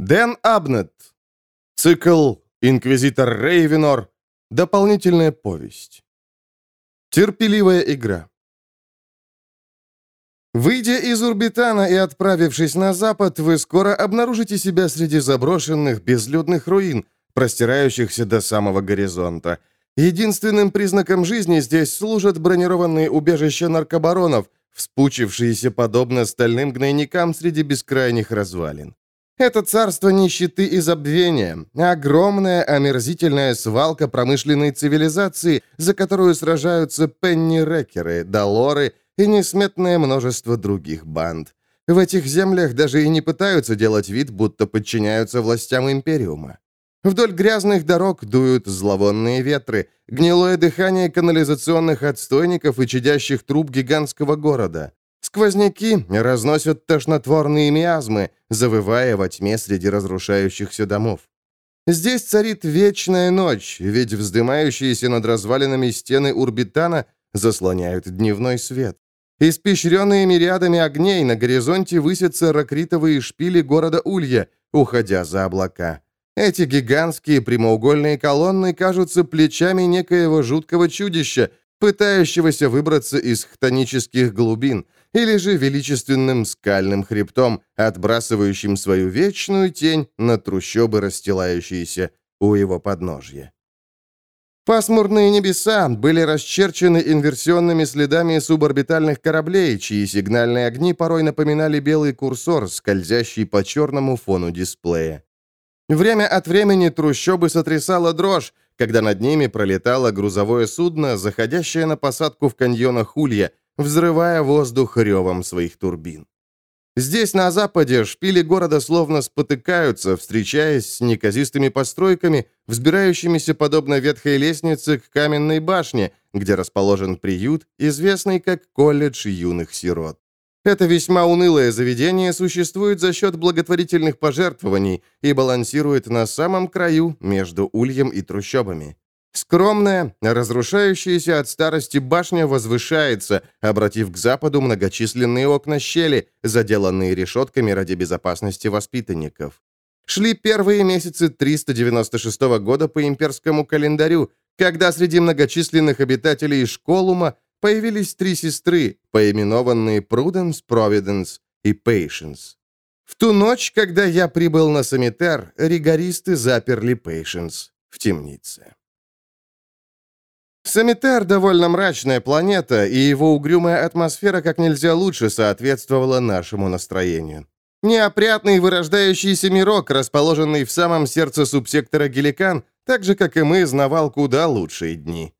Дэн Абнет. Цикл «Инквизитор Рейвенор». Дополнительная повесть. Терпеливая игра. Выйдя из Урбитана и отправившись на запад, вы скоро обнаружите себя среди заброшенных, безлюдных руин, простирающихся до самого горизонта. Единственным признаком жизни здесь служат бронированные убежища наркобаронов, вспучившиеся подобно стальным гнойникам среди бескрайних развалин. Это царство нищеты и забвения, огромная омерзительная свалка промышленной цивилизации, за которую сражаются пенни-рекеры, долоры и несметное множество других банд. В этих землях даже и не пытаются делать вид, будто подчиняются властям Империума. Вдоль грязных дорог дуют зловонные ветры, гнилое дыхание канализационных отстойников и чадящих труб гигантского города. Сквозняки разносят тошнотворные миазмы, завывая во тьме среди разрушающихся домов. Здесь царит вечная ночь, ведь вздымающиеся над развалинами стены Урбитана заслоняют дневной свет. Испещренные мириадами огней на горизонте высятся ракритовые шпили города Улья, уходя за облака. Эти гигантские прямоугольные колонны кажутся плечами некоего жуткого чудища, пытающегося выбраться из хтонических глубин, или же величественным скальным хребтом, отбрасывающим свою вечную тень на трущобы, расстилающиеся у его подножья. Пасмурные небеса были расчерчены инверсионными следами суборбитальных кораблей, чьи сигнальные огни порой напоминали белый курсор, скользящий по черному фону дисплея. Время от времени трущобы сотрясала дрожь, когда над ними пролетало грузовое судно, заходящее на посадку в каньонах Улья, взрывая воздух ревом своих турбин. Здесь, на западе, шпили города словно спотыкаются, встречаясь с неказистыми постройками, взбирающимися подобно ветхой лестнице к каменной башне, где расположен приют, известный как колледж юных сирот. Это весьма унылое заведение существует за счет благотворительных пожертвований и балансирует на самом краю между ульем и трущобами. Скромная, разрушающаяся от старости башня возвышается, обратив к западу многочисленные окна щели, заделанные решетками ради безопасности воспитанников. Шли первые месяцы 396 года по имперскому календарю, когда среди многочисленных обитателей Школума появились три сестры, поименованные Пруденс, Провиденс и Пейшенс. В ту ночь, когда я прибыл на Самитер, ригористы заперли Пейшенс в темнице. Самитер — довольно мрачная планета, и его угрюмая атмосфера как нельзя лучше соответствовала нашему настроению. Неопрятный вырождающийся мирок, расположенный в самом сердце субсектора Геликан, так же, как и мы, знавал куда лучшие дни.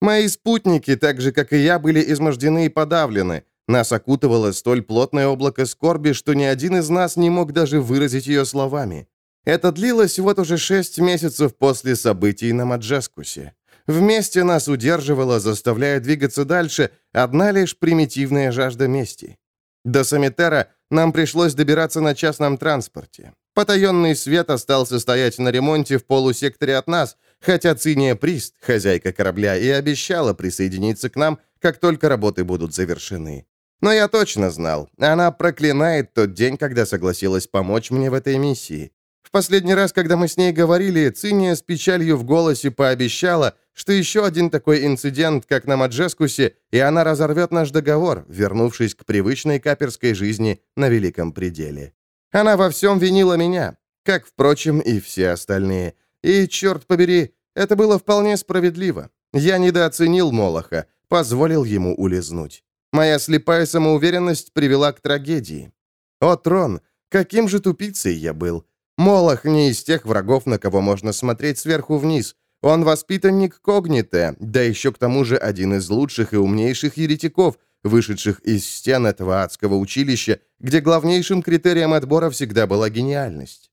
Мои спутники, так же, как и я, были измождены и подавлены. Нас окутывало столь плотное облако скорби, что ни один из нас не мог даже выразить ее словами. Это длилось вот уже шесть месяцев после событий на Маджескусе. Вместе нас удерживала, заставляя двигаться дальше, одна лишь примитивная жажда мести. До Самитера нам пришлось добираться на частном транспорте. Потаенный свет остался стоять на ремонте в полусекторе от нас, хотя Циния Прист, хозяйка корабля, и обещала присоединиться к нам, как только работы будут завершены. Но я точно знал, она проклинает тот день, когда согласилась помочь мне в этой миссии. Последний раз, когда мы с ней говорили, Циния с печалью в голосе пообещала, что еще один такой инцидент, как на Маджескусе, и она разорвет наш договор, вернувшись к привычной каперской жизни на Великом Пределе. Она во всем винила меня, как, впрочем, и все остальные. И, черт побери, это было вполне справедливо. Я недооценил Молоха, позволил ему улизнуть. Моя слепая самоуверенность привела к трагедии. О, Трон, каким же тупицей я был. Молох не из тех врагов, на кого можно смотреть сверху вниз. Он воспитанник Когните, да еще к тому же один из лучших и умнейших еретиков, вышедших из стен этого адского училища, где главнейшим критерием отбора всегда была гениальность.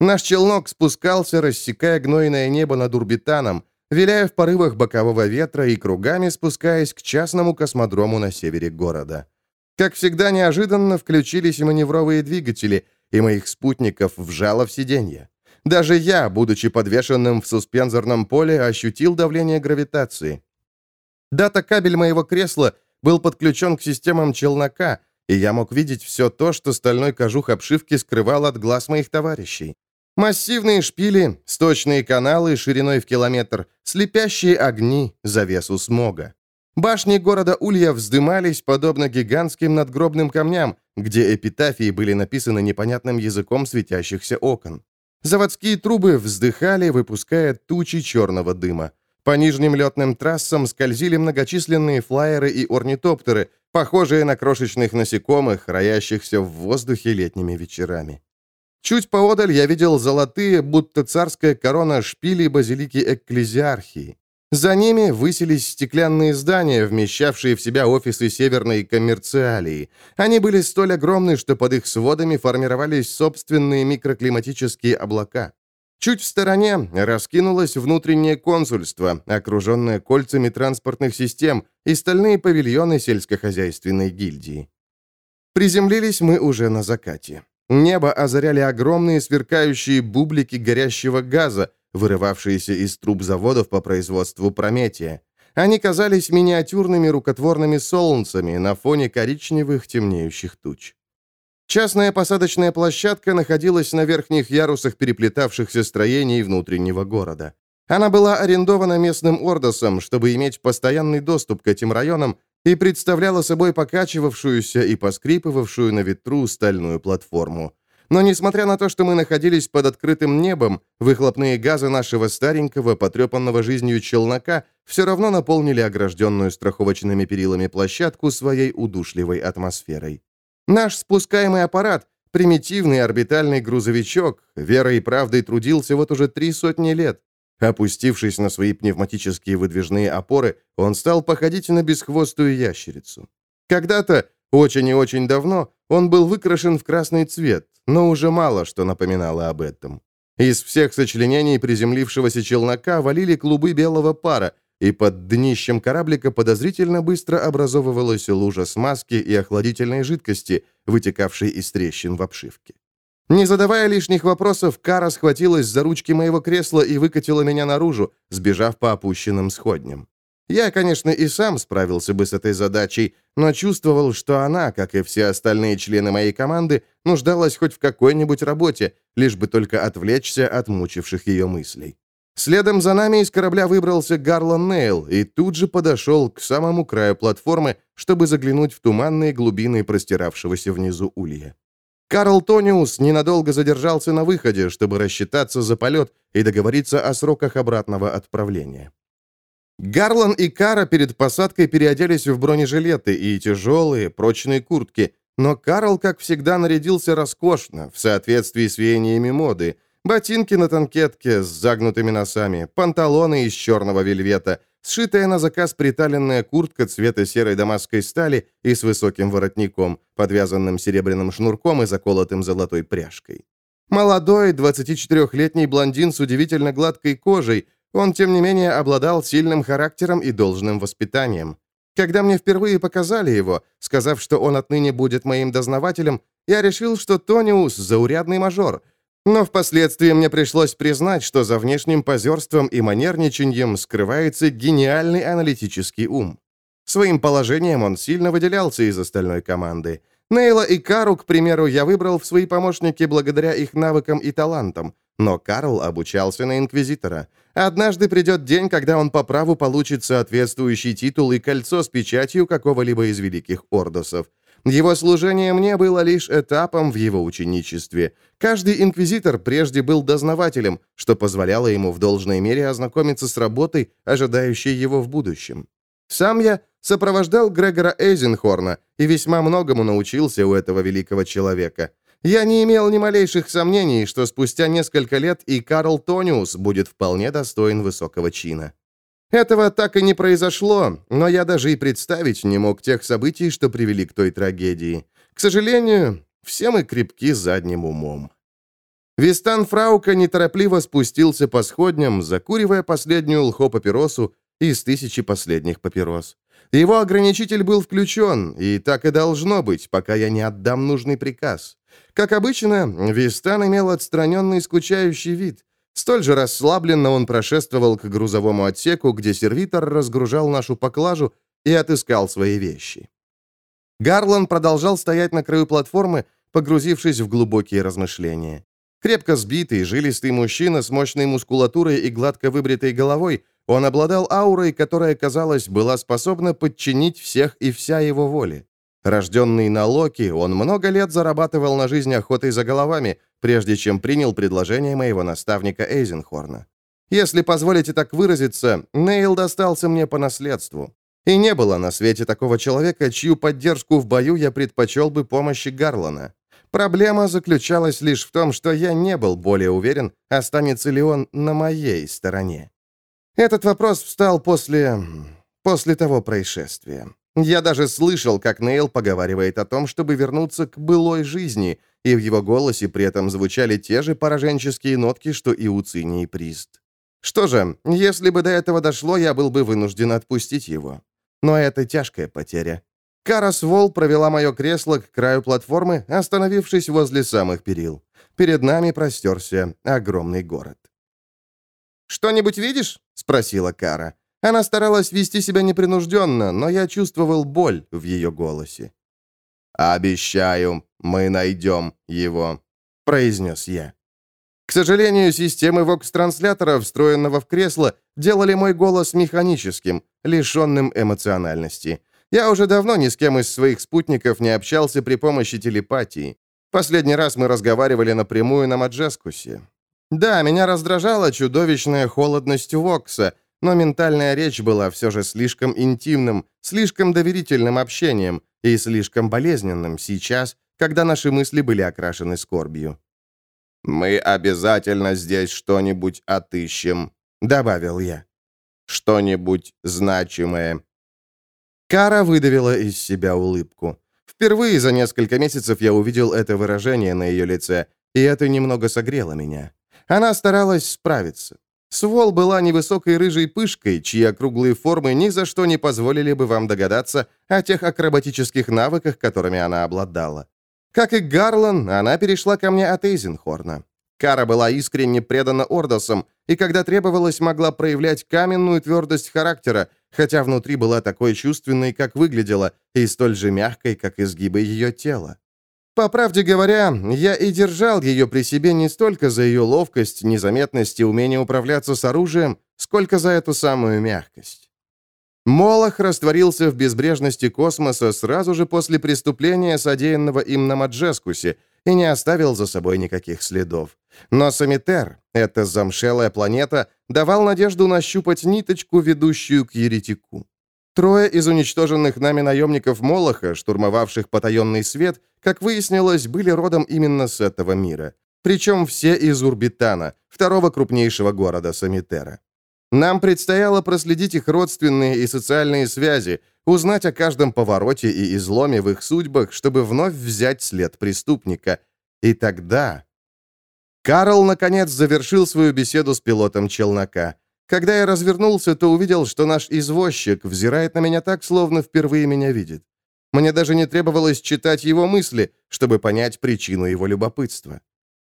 Наш челнок спускался, рассекая гнойное небо над Урбитаном, виляя в порывах бокового ветра и кругами спускаясь к частному космодрому на севере города. Как всегда, неожиданно включились маневровые двигатели, и моих спутников вжало в сиденье. Даже я, будучи подвешенным в суспензорном поле, ощутил давление гравитации. Дата-кабель моего кресла был подключен к системам челнока, и я мог видеть все то, что стальной кожух обшивки скрывал от глаз моих товарищей. Массивные шпили, сточные каналы шириной в километр, слепящие огни, завесу смога. Башни города Улья вздымались, подобно гигантским надгробным камням, где эпитафии были написаны непонятным языком светящихся окон. Заводские трубы вздыхали, выпуская тучи черного дыма. По нижним летным трассам скользили многочисленные флайеры и орнитоптеры, похожие на крошечных насекомых, роящихся в воздухе летними вечерами. Чуть поодаль я видел золотые, будто царская корона шпили базилики Экклезиархии. За ними высились стеклянные здания, вмещавшие в себя офисы северной коммерциалии. Они были столь огромны, что под их сводами формировались собственные микроклиматические облака. Чуть в стороне раскинулось внутреннее консульство, окруженное кольцами транспортных систем и стальные павильоны сельскохозяйственной гильдии. Приземлились мы уже на закате. Небо озаряли огромные сверкающие бублики горящего газа, вырывавшиеся из труб заводов по производству Прометия. Они казались миниатюрными рукотворными солнцами на фоне коричневых темнеющих туч. Частная посадочная площадка находилась на верхних ярусах переплетавшихся строений внутреннего города. Она была арендована местным Ордосом, чтобы иметь постоянный доступ к этим районам, и представляла собой покачивавшуюся и поскрипывавшую на ветру стальную платформу. Но несмотря на то, что мы находились под открытым небом, выхлопные газы нашего старенького, потрепанного жизнью челнока все равно наполнили огражденную страховочными перилами площадку своей удушливой атмосферой. Наш спускаемый аппарат, примитивный орбитальный грузовичок, верой и правдой трудился вот уже три сотни лет. Опустившись на свои пневматические выдвижные опоры, он стал походить на бесхвостую ящерицу. Когда-то, очень и очень давно, он был выкрашен в красный цвет, но уже мало что напоминало об этом. Из всех сочленений приземлившегося челнока валили клубы белого пара, и под днищем кораблика подозрительно быстро образовывалась лужа смазки и охладительной жидкости, вытекавшей из трещин в обшивке. Не задавая лишних вопросов, Кара схватилась за ручки моего кресла и выкатила меня наружу, сбежав по опущенным сходням. Я, конечно, и сам справился бы с этой задачей, но чувствовал, что она, как и все остальные члены моей команды, нуждалась хоть в какой-нибудь работе, лишь бы только отвлечься от мучивших ее мыслей. Следом за нами из корабля выбрался Гарлан Нейл и тут же подошел к самому краю платформы, чтобы заглянуть в туманные глубины простиравшегося внизу улья. Карл Тониус ненадолго задержался на выходе, чтобы рассчитаться за полет и договориться о сроках обратного отправления. Гарлан и Кара перед посадкой переоделись в бронежилеты и тяжелые, прочные куртки, но Карл, как всегда, нарядился роскошно, в соответствии с веяниями моды. Ботинки на танкетке с загнутыми носами, панталоны из черного вельвета, сшитая на заказ приталенная куртка цвета серой дамасской стали и с высоким воротником, подвязанным серебряным шнурком и заколотым золотой пряжкой. Молодой, 24-летний блондин с удивительно гладкой кожей, он, тем не менее, обладал сильным характером и должным воспитанием. Когда мне впервые показали его, сказав, что он отныне будет моим дознавателем, я решил, что Тониус — заурядный мажор. Но впоследствии мне пришлось признать, что за внешним позерством и манерничаньем скрывается гениальный аналитический ум. Своим положением он сильно выделялся из остальной команды. Нейла и Кару, к примеру, я выбрал в свои помощники благодаря их навыкам и талантам — но Карл обучался на инквизитора. Однажды придет день, когда он по праву получит соответствующий титул и кольцо с печатью какого-либо из великих ордосов. Его служение мне было лишь этапом в его ученичестве. Каждый инквизитор прежде был дознавателем, что позволяло ему в должной мере ознакомиться с работой, ожидающей его в будущем. Сам я сопровождал Грегора Эйзенхорна и весьма многому научился у этого великого человека. Я не имел ни малейших сомнений, что спустя несколько лет и Карл Тониус будет вполне достоин высокого чина. Этого так и не произошло, но я даже и представить не мог тех событий, что привели к той трагедии. К сожалению, все мы крепки задним умом. Вистан Фраука неторопливо спустился по сходням, закуривая последнюю лхо-папиросу из тысячи последних папирос. Его ограничитель был включен, и так и должно быть, пока я не отдам нужный приказ. Как обычно, Вистан имел отстраненный скучающий вид. Столь же расслабленно он прошествовал к грузовому отсеку, где сервитор разгружал нашу поклажу и отыскал свои вещи. Гарлан продолжал стоять на краю платформы, погрузившись в глубокие размышления. Крепко сбитый, жилистый мужчина с мощной мускулатурой и гладко выбритой головой, он обладал аурой, которая, казалось, была способна подчинить всех и вся его воли. Рожденный на Локи, он много лет зарабатывал на жизнь охотой за головами, прежде чем принял предложение моего наставника Эйзенхорна. Если позволите так выразиться, Нейл достался мне по наследству. И не было на свете такого человека, чью поддержку в бою я предпочел бы помощи Гарлана. Проблема заключалась лишь в том, что я не был более уверен, останется ли он на моей стороне. Этот вопрос встал после... после того происшествия. Я даже слышал, как Нейл поговаривает о том, чтобы вернуться к былой жизни, и в его голосе при этом звучали те же пораженческие нотки, что и у Цини и Прист. Что же, если бы до этого дошло, я был бы вынужден отпустить его. Но это тяжкая потеря. Карас Вол провела мое кресло к краю платформы, остановившись возле самых перил. Перед нами простерся огромный город. «Что-нибудь видишь?» — спросила Кара. Она старалась вести себя непринужденно, но я чувствовал боль в ее голосе. «Обещаю, мы найдем его», — произнес я. К сожалению, системы вокс-транслятора, встроенного в кресло, делали мой голос механическим, лишенным эмоциональности. Я уже давно ни с кем из своих спутников не общался при помощи телепатии. Последний раз мы разговаривали напрямую на Маджескусе. Да, меня раздражала чудовищная холодность Вокса, но ментальная речь была все же слишком интимным, слишком доверительным общением и слишком болезненным сейчас, когда наши мысли были окрашены скорбью. «Мы обязательно здесь что-нибудь отыщем», — добавил я. «Что-нибудь значимое». Кара выдавила из себя улыбку. Впервые за несколько месяцев я увидел это выражение на ее лице, и это немного согрело меня. Она старалась справиться. Свол была невысокой рыжей пышкой, чьи округлые формы ни за что не позволили бы вам догадаться о тех акробатических навыках, которыми она обладала. Как и Гарлан, она перешла ко мне от Эйзенхорна. Кара была искренне предана Ордосам, и когда требовалось, могла проявлять каменную твердость характера, хотя внутри была такой чувственной, как выглядела, и столь же мягкой, как изгибы ее тела. По правде говоря, я и держал ее при себе не столько за ее ловкость, незаметность и умение управляться с оружием, сколько за эту самую мягкость. Молох растворился в безбрежности космоса сразу же после преступления, содеянного им на Маджескусе, и не оставил за собой никаких следов. Но Самитер, эта замшелая планета, давал надежду нащупать ниточку, ведущую к еретику. Трое из уничтоженных нами наемников Молоха, штурмовавших потаенный свет, как выяснилось, были родом именно с этого мира. Причем все из Урбитана, второго крупнейшего города Самитера. Нам предстояло проследить их родственные и социальные связи, узнать о каждом повороте и изломе в их судьбах, чтобы вновь взять след преступника. И тогда... Карл, наконец, завершил свою беседу с пилотом челнока. Когда я развернулся, то увидел, что наш извозчик взирает на меня так, словно впервые меня видит. Мне даже не требовалось читать его мысли, чтобы понять причину его любопытства.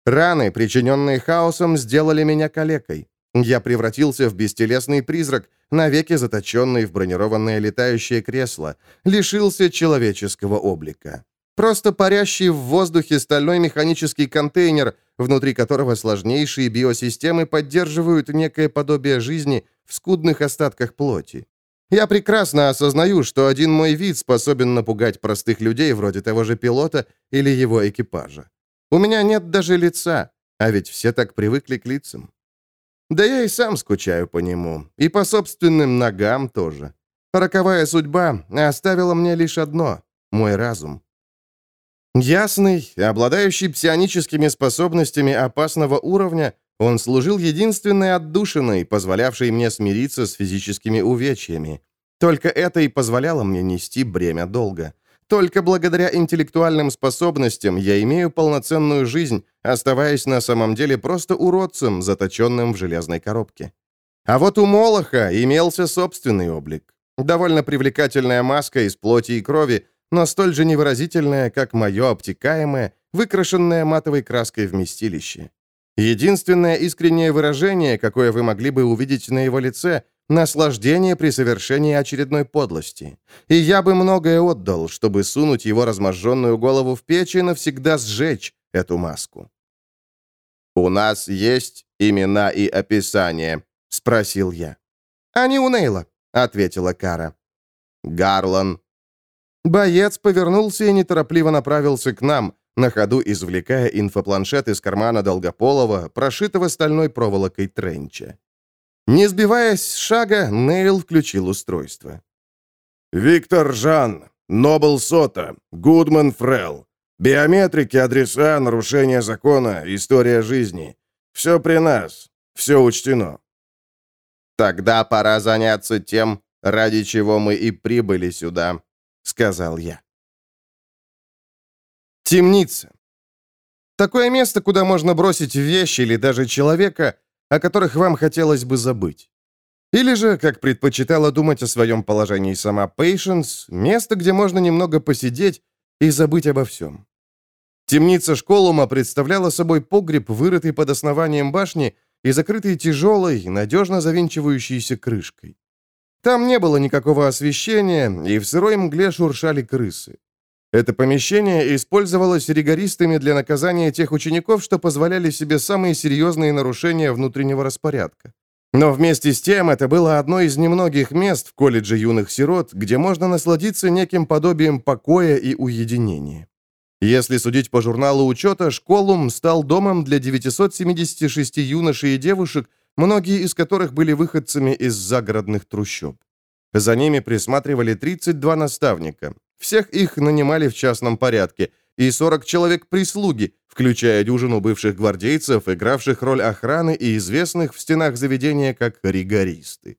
Раны, причиненные хаосом, сделали меня калекой. Я превратился в бестелесный призрак, навеки заточенный в бронированное летающее кресло, лишился человеческого облика. Просто парящий в воздухе стальной механический контейнер, внутри которого сложнейшие биосистемы поддерживают некое подобие жизни в скудных остатках плоти. Я прекрасно осознаю, что один мой вид способен напугать простых людей вроде того же пилота или его экипажа. У меня нет даже лица, а ведь все так привыкли к лицам. Да я и сам скучаю по нему. И по собственным ногам тоже. Роковая судьба оставила мне лишь одно — мой разум. Ясный, обладающий псионическими способностями опасного уровня, он служил единственной отдушиной, позволявшей мне смириться с физическими увечьями. Только это и позволяло мне нести бремя долга. Только благодаря интеллектуальным способностям я имею полноценную жизнь, оставаясь на самом деле просто уродцем, заточенным в железной коробке. А вот у Молоха имелся собственный облик. Довольно привлекательная маска из плоти и крови, но столь же невыразительная, как мое обтекаемое, выкрашенное матовой краской вместилище. Единственное искреннее выражение, какое вы могли бы увидеть на его лице, наслаждение при совершении очередной подлости. И я бы многое отдал, чтобы сунуть его разможженную голову в печь и навсегда сжечь эту маску. «У нас есть имена и описания?» — спросил я. «Они у Нейла», — ответила Кара. «Гарлан». Боец повернулся и неторопливо направился к нам, на ходу извлекая инфопланшет из кармана Долгополова, прошитого стальной проволокой тренча. Не сбиваясь с шага, Нейл включил устройство. «Виктор Жан, Нобл Сота, Гудман Фрелл. Биометрики, адреса, нарушения закона, история жизни. Все при нас, все учтено». «Тогда пора заняться тем, ради чего мы и прибыли сюда», — сказал я. Темница. Такое место, куда можно бросить вещи или даже человека, о которых вам хотелось бы забыть. Или же, как предпочитала думать о своем положении сама Пейшенс, место, где можно немного посидеть и забыть обо всем. Темница Школума представляла собой погреб, вырытый под основанием башни и закрытый тяжелой, надежно завинчивающейся крышкой. Там не было никакого освещения, и в сырой мгле шуршали крысы. Это помещение использовалось ригористами для наказания тех учеников, что позволяли себе самые серьезные нарушения внутреннего распорядка. Но вместе с тем это было одно из немногих мест в колледже юных сирот, где можно насладиться неким подобием покоя и уединения. Если судить по журналу учета, Школум стал домом для 976 юношей и девушек, многие из которых были выходцами из загородных трущоб. За ними присматривали 32 наставника, всех их нанимали в частном порядке, и 40 человек прислуги, включая дюжину бывших гвардейцев, игравших роль охраны и известных в стенах заведения как ригористы.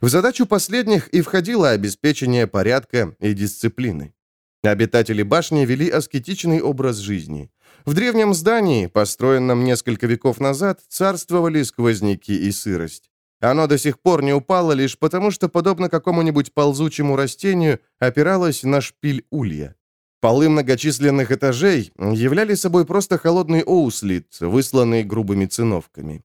В задачу последних и входило обеспечение порядка и дисциплины. Обитатели башни вели аскетичный образ жизни. В древнем здании, построенном несколько веков назад, царствовали сквозняки и сырость. Оно до сих пор не упало лишь потому, что, подобно какому-нибудь ползучему растению, опиралось на шпиль улья. Полы многочисленных этажей являли собой просто холодный оуслит, высланный грубыми циновками.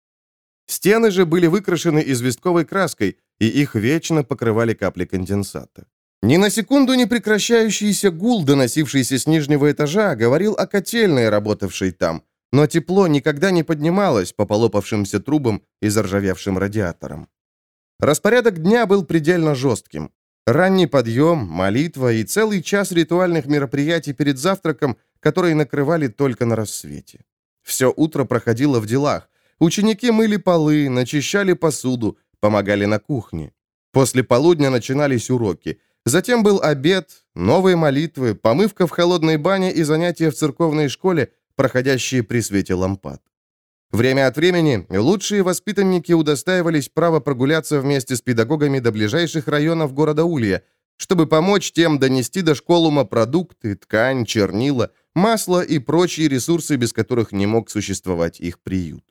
Стены же были выкрашены известковой краской, и их вечно покрывали капли конденсата. Ни на секунду не прекращающийся гул, доносившийся с нижнего этажа, говорил о котельной, работавшей там, но тепло никогда не поднималось по полопавшимся трубам и заржавевшим радиаторам. Распорядок дня был предельно жестким. Ранний подъем, молитва и целый час ритуальных мероприятий перед завтраком, которые накрывали только на рассвете. Все утро проходило в делах. Ученики мыли полы, начищали посуду, помогали на кухне. После полудня начинались уроки. Затем был обед, новые молитвы, помывка в холодной бане и занятия в церковной школе, проходящие при свете лампад. Время от времени лучшие воспитанники удостаивались права прогуляться вместе с педагогами до ближайших районов города Улья, чтобы помочь тем донести до школума продукты, ткань, чернила, масло и прочие ресурсы, без которых не мог существовать их приют.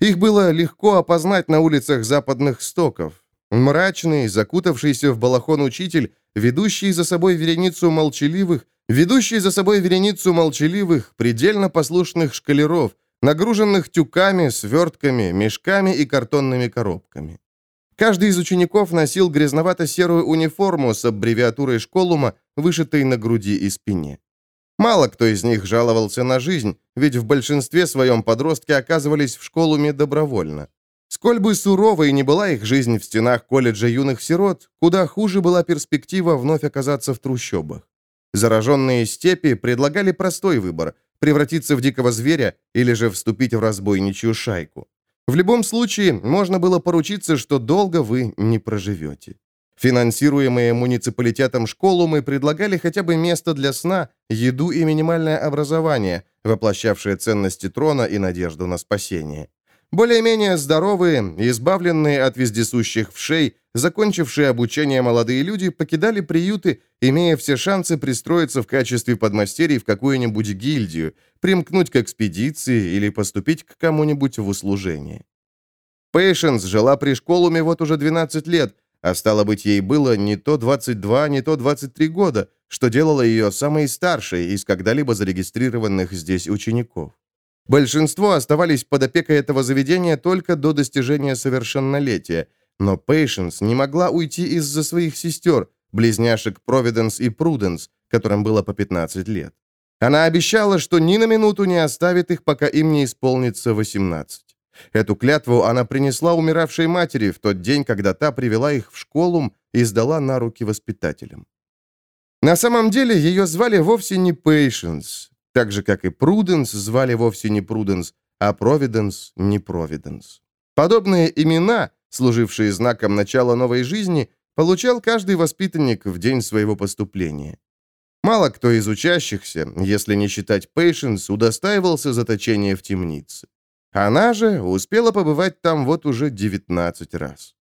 Их было легко опознать на улицах западных стоков. Мрачный, закутавшийся в балахон учитель, ведущий за собой вереницу молчаливых, ведущий за собой вереницу молчаливых, предельно послушных шкалеров, нагруженных тюками, свертками, мешками и картонными коробками. Каждый из учеников носил грязновато-серую униформу с аббревиатурой школума, вышитой на груди и спине. Мало кто из них жаловался на жизнь, ведь в большинстве своем подростки оказывались в школуме добровольно. Сколь бы суровой не была их жизнь в стенах колледжа юных сирот, куда хуже была перспектива вновь оказаться в трущобах. Зараженные степи предлагали простой выбор – превратиться в дикого зверя или же вступить в разбойничью шайку. В любом случае, можно было поручиться, что долго вы не проживете. Финансируемые муниципалитетом школу мы предлагали хотя бы место для сна, еду и минимальное образование, воплощавшее ценности трона и надежду на спасение. Более-менее здоровые, избавленные от вездесущих вшей, закончившие обучение молодые люди покидали приюты, имея все шансы пристроиться в качестве подмастерий в какую-нибудь гильдию, примкнуть к экспедиции или поступить к кому-нибудь в услужение. Пейшенс жила при школуме вот уже 12 лет, а стало быть, ей было не то 22, не то 23 года, что делало ее самой старшей из когда-либо зарегистрированных здесь учеников. Большинство оставались под опекой этого заведения только до достижения совершеннолетия, Но Пейшенс не могла уйти из-за своих сестер, близняшек Провиденс и Пруденс, которым было по 15 лет. Она обещала, что ни на минуту не оставит их, пока им не исполнится 18. Эту клятву она принесла умиравшей матери в тот день, когда та привела их в школу и сдала на руки воспитателям. На самом деле ее звали вовсе не Пейшенс, так же, как и Пруденс звали вовсе не Пруденс, а Провиденс не Провиденс. Подобные имена, служившие знаком начала новой жизни, получал каждый воспитанник в день своего поступления. Мало кто из учащихся, если не считать Пейшенс, удостаивался заточения в темнице. Она же успела побывать там вот уже 19 раз.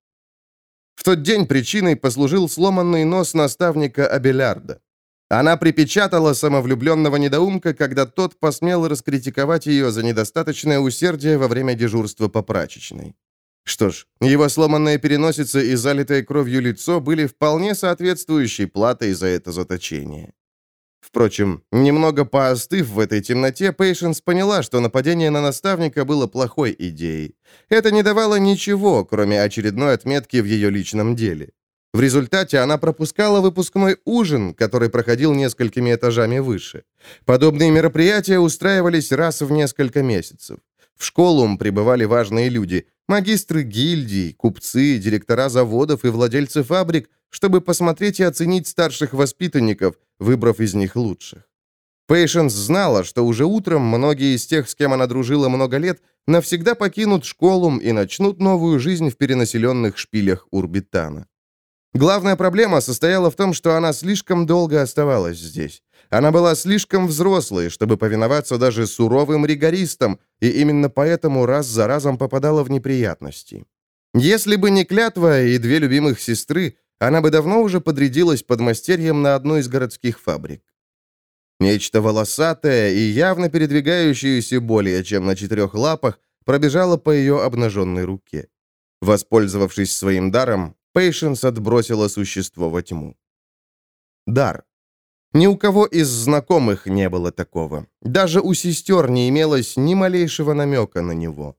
В тот день причиной послужил сломанный нос наставника Абелярда. Она припечатала самовлюбленного недоумка, когда тот посмел раскритиковать ее за недостаточное усердие во время дежурства по прачечной. Что ж, его сломанная переносица и залитое кровью лицо были вполне соответствующей платой за это заточение. Впрочем, немного поостыв в этой темноте, Пейшенс поняла, что нападение на наставника было плохой идеей. Это не давало ничего, кроме очередной отметки в ее личном деле. В результате она пропускала выпускной ужин, который проходил несколькими этажами выше. Подобные мероприятия устраивались раз в несколько месяцев. В школу прибывали важные люди – магистры гильдий, купцы, директора заводов и владельцы фабрик, чтобы посмотреть и оценить старших воспитанников, выбрав из них лучших. Пейшенс знала, что уже утром многие из тех, с кем она дружила много лет, навсегда покинут школу и начнут новую жизнь в перенаселенных шпилях Урбитана. Главная проблема состояла в том, что она слишком долго оставалась здесь. Она была слишком взрослой, чтобы повиноваться даже суровым ригористам, и именно поэтому раз за разом попадала в неприятности. Если бы не клятва и две любимых сестры, она бы давно уже подрядилась подмастерьем на одной из городских фабрик. Нечто волосатое и явно передвигающееся более чем на четырех лапах пробежало по ее обнаженной руке. Воспользовавшись своим даром, Пейшенс отбросила существо во тьму. Дар. Ни у кого из знакомых не было такого. Даже у сестер не имелось ни малейшего намека на него.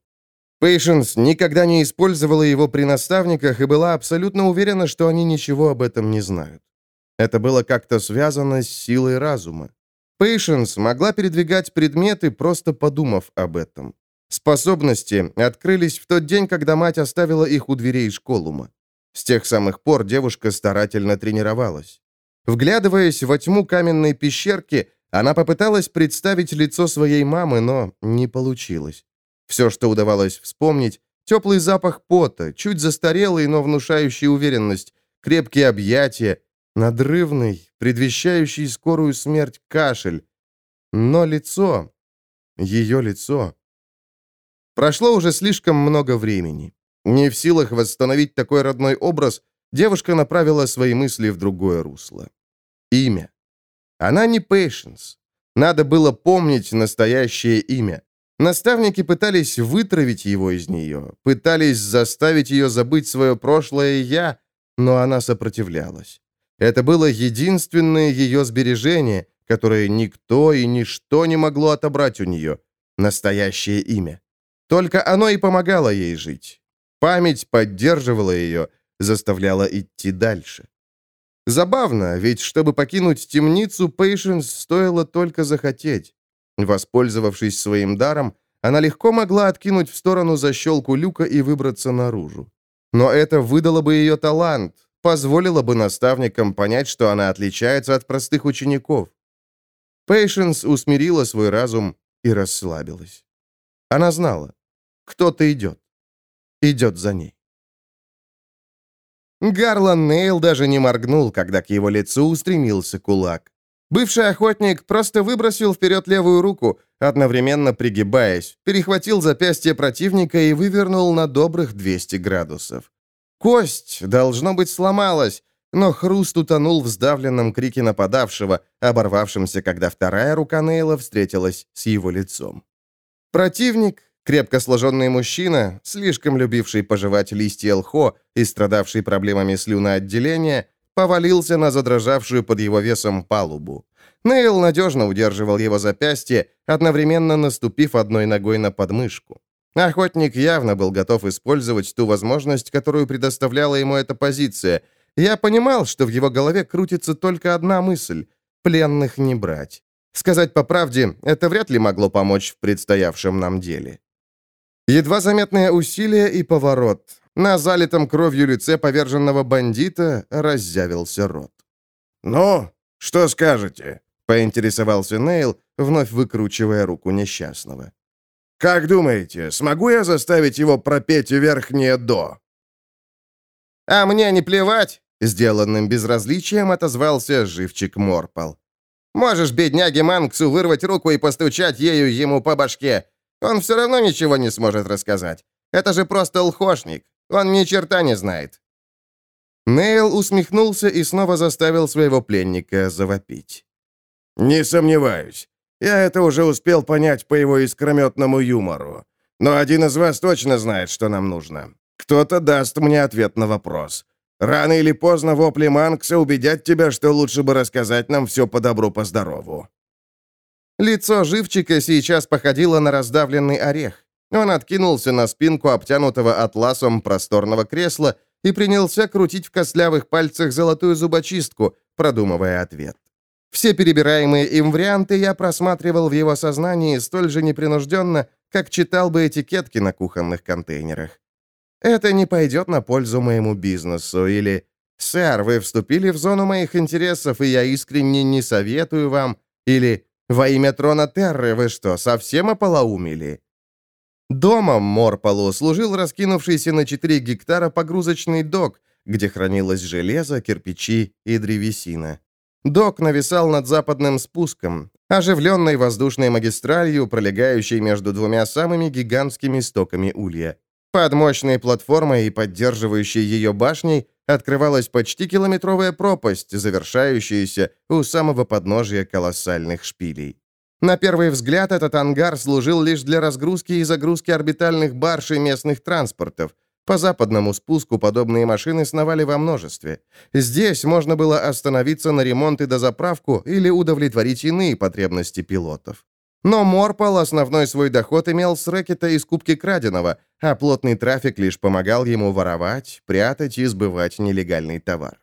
Пейшенс никогда не использовала его при наставниках и была абсолютно уверена, что они ничего об этом не знают. Это было как-то связано с силой разума. Пейшенс могла передвигать предметы, просто подумав об этом. Способности открылись в тот день, когда мать оставила их у дверей школума. С тех самых пор девушка старательно тренировалась. Вглядываясь во тьму каменной пещерки, она попыталась представить лицо своей мамы, но не получилось. Все, что удавалось вспомнить, теплый запах пота, чуть застарелый, но внушающий уверенность, крепкие объятия, надрывный, предвещающий скорую смерть кашель. Но лицо, ее лицо... Прошло уже слишком много времени. Не в силах восстановить такой родной образ, девушка направила свои мысли в другое русло. Имя. Она не Пейшенс. Надо было помнить настоящее имя. Наставники пытались вытравить его из нее, пытались заставить ее забыть свое прошлое «я», но она сопротивлялась. Это было единственное ее сбережение, которое никто и ничто не могло отобрать у нее. Настоящее имя. Только оно и помогало ей жить. Память поддерживала ее, заставляла идти дальше. Забавно, ведь чтобы покинуть темницу, Пейшенс стоило только захотеть. Воспользовавшись своим даром, она легко могла откинуть в сторону защелку люка и выбраться наружу. Но это выдало бы ее талант, позволило бы наставникам понять, что она отличается от простых учеников. Пейшенс усмирила свой разум и расслабилась. Она знала, кто-то идет. Идет за ней. Гарлан Нейл даже не моргнул, когда к его лицу устремился кулак. Бывший охотник просто выбросил вперед левую руку, одновременно пригибаясь, перехватил запястье противника и вывернул на добрых 200 градусов. Кость, должно быть, сломалась, но хруст утонул в сдавленном крике нападавшего, оборвавшемся, когда вторая рука Нейла встретилась с его лицом. Противник, крепко сложенный мужчина, слишком любивший пожевать листья лхо и страдавший проблемами слюноотделения, повалился на задрожавшую под его весом палубу. Нейл надежно удерживал его запястье, одновременно наступив одной ногой на подмышку. Охотник явно был готов использовать ту возможность, которую предоставляла ему эта позиция. Я понимал, что в его голове крутится только одна мысль — пленных не брать. Сказать по правде, это вряд ли могло помочь в предстоявшем нам деле. Едва заметное усилие и поворот. На залитом кровью лице поверженного бандита раззявился рот. «Ну, что скажете?» — поинтересовался Нейл, вновь выкручивая руку несчастного. «Как думаете, смогу я заставить его пропеть верхнее «до»?» «А мне не плевать!» — сделанным безразличием отозвался живчик Морпал. «Можешь, бедняге Манксу, вырвать руку и постучать ею ему по башке. Он все равно ничего не сможет рассказать. Это же просто лхошник. Он ни черта не знает». Нейл усмехнулся и снова заставил своего пленника завопить. «Не сомневаюсь. Я это уже успел понять по его искрометному юмору. Но один из вас точно знает, что нам нужно. Кто-то даст мне ответ на вопрос. Рано или поздно вопли Манкса убедят тебя, что лучше бы рассказать нам все по добру, по здорову». Лицо живчика сейчас походило на раздавленный орех. Он откинулся на спинку обтянутого атласом просторного кресла и принялся крутить в костлявых пальцах золотую зубочистку, продумывая ответ. Все перебираемые им варианты я просматривал в его сознании столь же непринужденно, как читал бы этикетки на кухонных контейнерах. Это не пойдет на пользу моему бизнесу или «Сэр, вы вступили в зону моих интересов, и я искренне не советую вам» или «Во имя трона Терры вы что, совсем ополоумели?» Домом Морполу служил раскинувшийся на 4 гектара погрузочный док, где хранилось железо, кирпичи и древесина. Док нависал над западным спуском, оживленной воздушной магистралью, пролегающей между двумя самыми гигантскими стоками улья. Под мощной платформой и поддерживающей ее башней открывалась почти километровая пропасть, завершающаяся у самого подножия колоссальных шпилей. На первый взгляд этот ангар служил лишь для разгрузки и загрузки орбитальных барж и местных транспортов – по западному спуску подобные машины сновали во множестве. Здесь можно было остановиться на ремонт и дозаправку или удовлетворить иные потребности пилотов. Но Морпал основной свой доход имел с рэкета и скупки краденого, а плотный трафик лишь помогал ему воровать, прятать и сбывать нелегальный товар.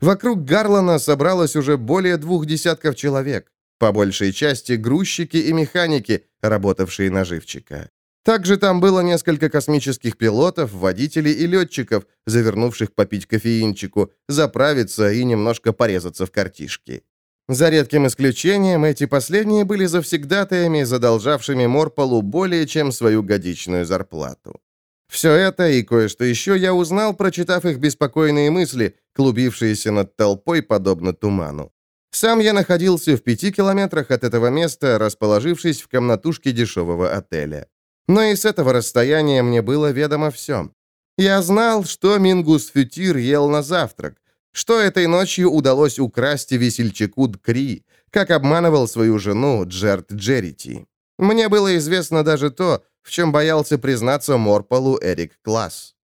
Вокруг Гарлана собралось уже более двух десятков человек, по большей части грузчики и механики, работавшие на живчика. Также там было несколько космических пилотов, водителей и летчиков, завернувших попить кофеинчику, заправиться и немножко порезаться в картишки. За редким исключением, эти последние были завсегдатаями, задолжавшими Морполу более чем свою годичную зарплату. Все это и кое-что еще я узнал, прочитав их беспокойные мысли, клубившиеся над толпой, подобно туману. Сам я находился в пяти километрах от этого места, расположившись в комнатушке дешевого отеля. Но и с этого расстояния мне было ведомо все. Я знал, что Мингус Фютир ел на завтрак, что этой ночью удалось украсть весельчаку Дкри, как обманывал свою жену Джерт Джерити. Мне было известно даже то, в чем боялся признаться Морполу Эрик Класс.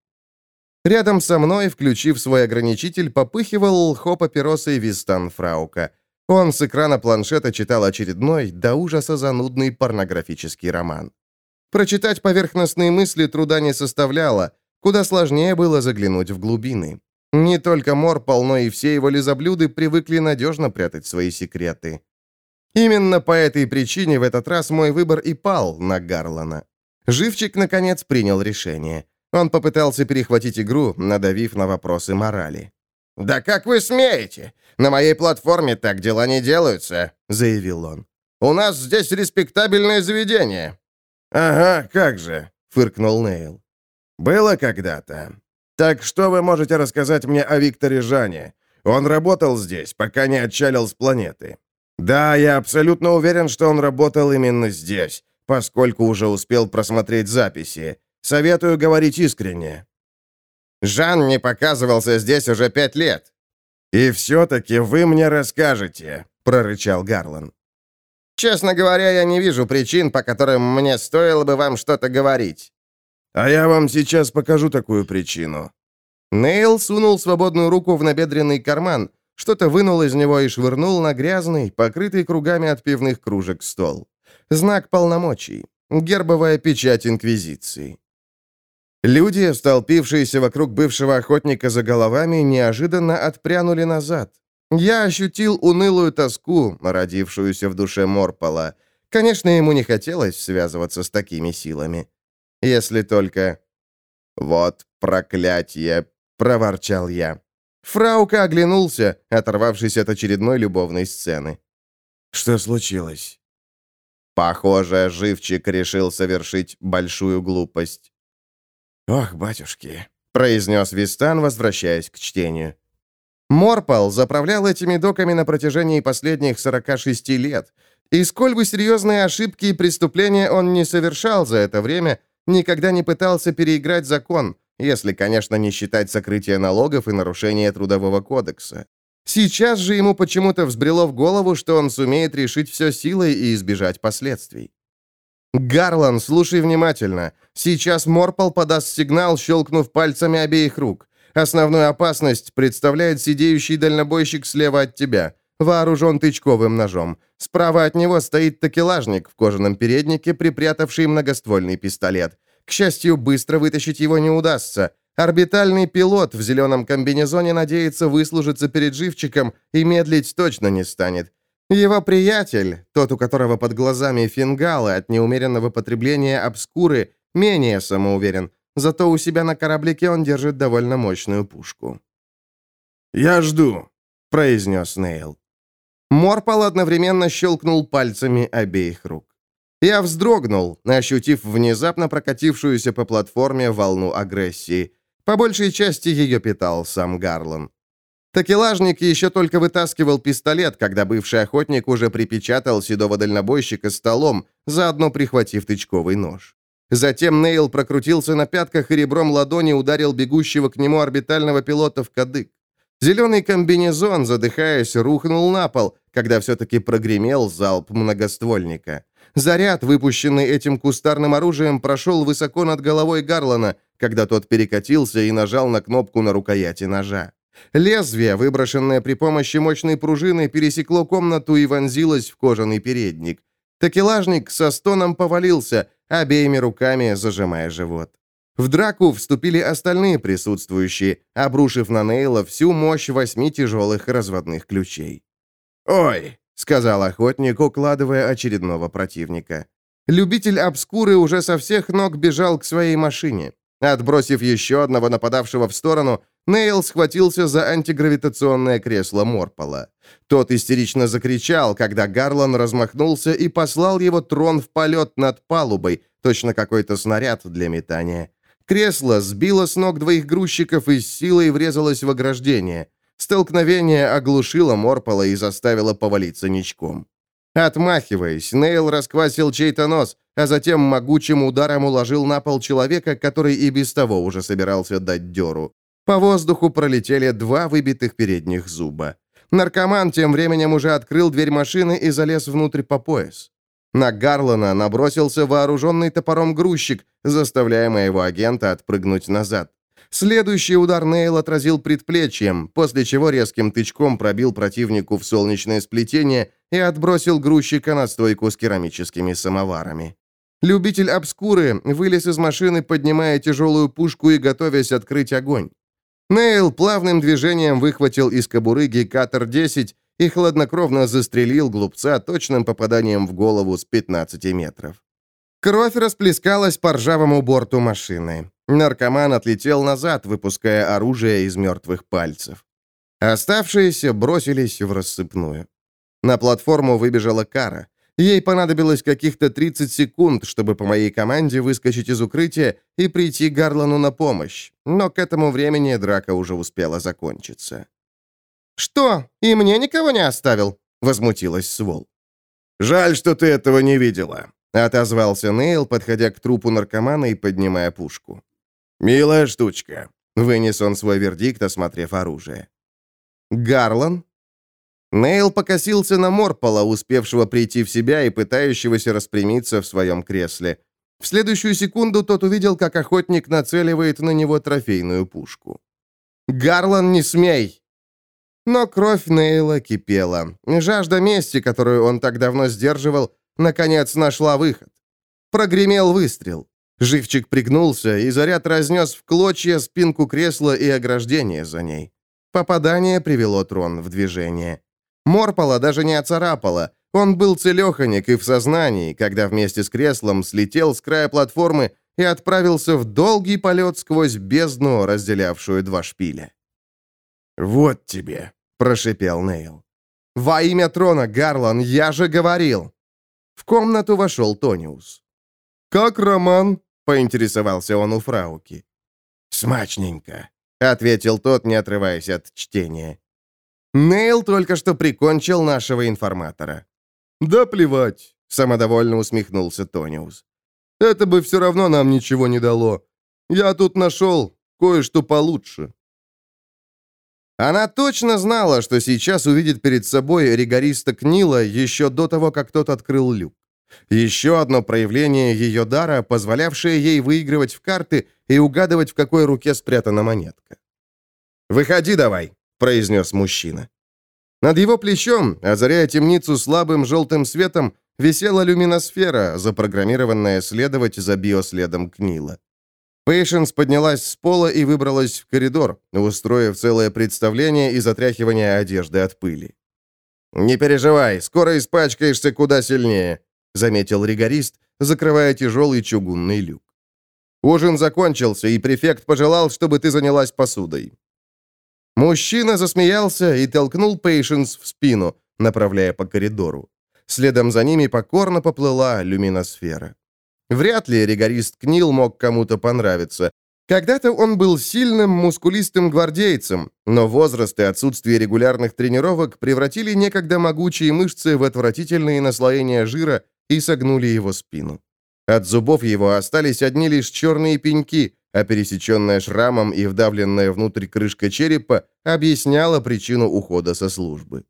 Рядом со мной, включив свой ограничитель, попыхивал хо-папиросой Вистан Фраука. Он с экрана планшета читал очередной, до ужаса занудный порнографический роман. Прочитать поверхностные мысли труда не составляло, куда сложнее было заглянуть в глубины. Не только Морпал, но и все его лизоблюды привыкли надежно прятать свои секреты. Именно по этой причине в этот раз мой выбор и пал на Гарлана. Живчик, наконец, принял решение. Он попытался перехватить игру, надавив на вопросы морали. «Да как вы смеете? На моей платформе так дела не делаются», — заявил он. «У нас здесь респектабельное заведение. «Ага, как же», — фыркнул Нейл. «Было когда-то. Так что вы можете рассказать мне о Викторе Жане? Он работал здесь, пока не отчалил с планеты. Да, я абсолютно уверен, что он работал именно здесь, поскольку уже успел просмотреть записи. Советую говорить искренне». «Жан не показывался здесь уже пять лет». «И все-таки вы мне расскажете», — прорычал Гарлан. Честно говоря, я не вижу причин, по которым мне стоило бы вам что-то говорить». «А я вам сейчас покажу такую причину». Нейл сунул свободную руку в набедренный карман, что-то вынул из него и швырнул на грязный, покрытый кругами от пивных кружек стол. Знак полномочий. Гербовая печать Инквизиции. Люди, столпившиеся вокруг бывшего охотника за головами, неожиданно отпрянули назад. Я ощутил унылую тоску, родившуюся в душе Морпола. Конечно, ему не хотелось связываться с такими силами. Если только... «Вот проклятие!» — проворчал я. Фраука оглянулся, оторвавшись от очередной любовной сцены. «Что случилось?» Похоже, живчик решил совершить большую глупость. «Ох, батюшки!» — произнес Вистан, возвращаясь к чтению. Морпал заправлял этими доками на протяжении последних 46 лет, и сколь бы серьезные ошибки и преступления он не совершал за это время, никогда не пытался переиграть закон, если, конечно, не считать сокрытие налогов и нарушение Трудового кодекса. Сейчас же ему почему-то взбрело в голову, что он сумеет решить все силой и избежать последствий. «Гарлан, слушай внимательно. Сейчас Морпал подаст сигнал, щелкнув пальцами обеих рук. Основную опасность представляет сидеющий дальнобойщик слева от тебя, вооружен тычковым ножом. Справа от него стоит такелажник в кожаном переднике, припрятавший многоствольный пистолет. К счастью, быстро вытащить его не удастся. Орбитальный пилот в зеленом комбинезоне надеется выслужиться перед живчиком и медлить точно не станет. Его приятель, тот, у которого под глазами фингалы от неумеренного потребления обскуры, менее самоуверен, зато у себя на кораблике он держит довольно мощную пушку. «Я жду», — произнес Нейл. Морпал одновременно щелкнул пальцами обеих рук. Я вздрогнул, ощутив внезапно прокатившуюся по платформе волну агрессии. По большей части ее питал сам Гарлан. Такелажник еще только вытаскивал пистолет, когда бывший охотник уже припечатал седого дальнобойщика столом, заодно прихватив тычковый нож. Затем Нейл прокрутился на пятках и ребром ладони ударил бегущего к нему орбитального пилота в кадык. Зеленый комбинезон, задыхаясь, рухнул на пол, когда все-таки прогремел залп многоствольника. Заряд, выпущенный этим кустарным оружием, прошел высоко над головой Гарлана, когда тот перекатился и нажал на кнопку на рукояти ножа. Лезвие, выброшенное при помощи мощной пружины, пересекло комнату и вонзилось в кожаный передник. Такелажник со стоном повалился, обеими руками зажимая живот. В драку вступили остальные присутствующие, обрушив на Нейла всю мощь восьми тяжелых разводных ключей. «Ой!» — сказал охотник, укладывая очередного противника. Любитель обскуры уже со всех ног бежал к своей машине. Отбросив еще одного нападавшего в сторону, Нейл схватился за антигравитационное кресло Морпола. Тот истерично закричал, когда Гарлан размахнулся и послал его трон в полет над палубой, точно какой-то снаряд для метания. Кресло сбило с ног двоих грузчиков и с силой врезалось в ограждение. Столкновение оглушило Морпола и заставило повалиться ничком. Отмахиваясь, Нейл расквасил чей-то нос, а затем могучим ударом уложил на пол человека, который и без того уже собирался дать дёру. По воздуху пролетели два выбитых передних зуба. Наркоман тем временем уже открыл дверь машины и залез внутрь по пояс. На Гарлана набросился вооруженный топором грузчик, заставляя моего агента отпрыгнуть назад. Следующий удар Нейл отразил предплечьем, после чего резким тычком пробил противнику в солнечное сплетение и отбросил грузчика на стойку с керамическими самоварами. Любитель обскуры вылез из машины, поднимая тяжелую пушку и готовясь открыть огонь. Нейл плавным движением выхватил из кобуры Гекатор-10 и хладнокровно застрелил глупца точным попаданием в голову с 15 метров. Кровь расплескалась по ржавому борту машины. Наркоман отлетел назад, выпуская оружие из мертвых пальцев. Оставшиеся бросились в рассыпную. На платформу выбежала Кара. Ей понадобилось каких-то 30 секунд, чтобы по моей команде выскочить из укрытия и прийти Гарлану на помощь, но к этому времени драка уже успела закончиться. «Что, и мне никого не оставил?» — возмутилась Свол. «Жаль, что ты этого не видела», — отозвался Нейл, подходя к трупу наркомана и поднимая пушку. «Милая штучка», — вынес он свой вердикт, осмотрев оружие. «Гарлан?» Нейл покосился на Морпола, успевшего прийти в себя и пытающегося распрямиться в своем кресле. В следующую секунду тот увидел, как охотник нацеливает на него трофейную пушку. «Гарлан, не смей!» Но кровь Нейла кипела. Жажда мести, которую он так давно сдерживал, наконец нашла выход. Прогремел выстрел. Живчик пригнулся, и заряд разнес в клочья спинку кресла и ограждение за ней. Попадание привело трон в движение. Морпола даже не оцарапало. Он был целеханик и в сознании, когда вместе с креслом слетел с края платформы и отправился в долгий полет сквозь бездну, разделявшую два шпиля. «Вот тебе», — прошипел Нейл. «Во имя трона, Гарлан, я же говорил!» В комнату вошел Тониус. «Как роман?» — поинтересовался он у Фрауки. «Смачненько», — ответил тот, не отрываясь от чтения. Нейл только что прикончил нашего информатора. «Да плевать», — самодовольно усмехнулся Тониус. «Это бы все равно нам ничего не дало. Я тут нашел кое-что получше». Она точно знала, что сейчас увидит перед собой ригориста Книла еще до того, как тот открыл люк. Еще одно проявление ее дара, позволявшее ей выигрывать в карты и угадывать, в какой руке спрятана монетка. «Выходи давай», — произнес мужчина. Над его плечом, озаряя темницу слабым желтым светом, висела люминосфера, запрограммированная следовать за биоследом Книла. Пейшенс поднялась с пола и выбралась в коридор, устроив целое представление и затряхивание одежды от пыли. «Не переживай, скоро испачкаешься куда сильнее», — заметил ригорист, закрывая тяжелый чугунный люк. «Ужин закончился, и префект пожелал, чтобы ты занялась посудой». Мужчина засмеялся и толкнул Пейшенс в спину, направляя по коридору. Следом за ними покорно поплыла люминосфера. Вряд ли ригорист Книл мог кому-то понравиться. Когда-то он был сильным, мускулистым гвардейцем, но возраст и отсутствие регулярных тренировок превратили некогда могучие мышцы в отвратительные наслоения жира и согнули его спину. От зубов его остались одни лишь черные пеньки, а пересеченная шрамом и вдавленная внутрь крышка черепа объясняла причину ухода со службы.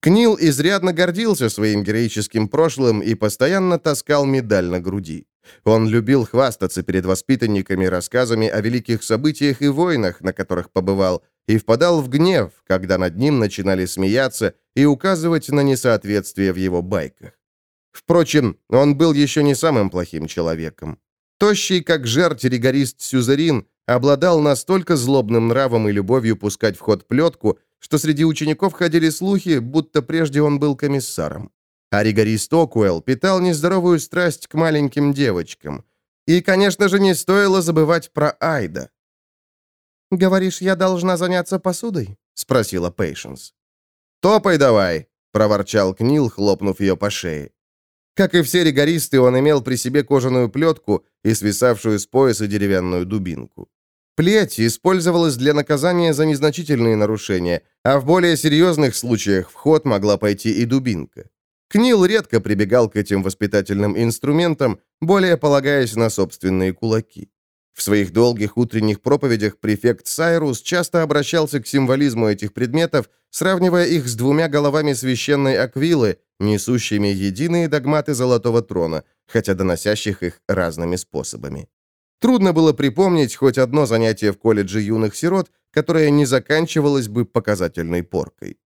Книл изрядно гордился своим героическим прошлым и постоянно таскал медаль на груди. Он любил хвастаться перед воспитанниками рассказами о великих событиях и войнах, на которых побывал, и впадал в гнев, когда над ним начинали смеяться и указывать на несоответствие в его байках. Впрочем, он был еще не самым плохим человеком. Тощий, как жерть ригорист Сюзерин, обладал настолько злобным нравом и любовью пускать в ход плетку, что среди учеников ходили слухи, будто прежде он был комиссаром. А ригорист Окуэлл питал нездоровую страсть к маленьким девочкам. И, конечно же, не стоило забывать про Айда. «Говоришь, я должна заняться посудой?» — спросила Пейшенс. «Топай давай!» — проворчал Книл, хлопнув ее по шее. Как и все ригористы, он имел при себе кожаную плетку и свисавшую с пояса деревянную дубинку. Плеть использовалась для наказания за незначительные нарушения, а в более серьезных случаях в ход могла пойти и дубинка. Книл редко прибегал к этим воспитательным инструментам, более полагаясь на собственные кулаки. В своих долгих утренних проповедях префект Сайрус часто обращался к символизму этих предметов, сравнивая их с двумя головами священной аквилы, несущими единые догматы Золотого Трона, хотя доносящих их разными способами. Трудно было припомнить хоть одно занятие в колледже юных сирот, которое не заканчивалось бы показательной поркой.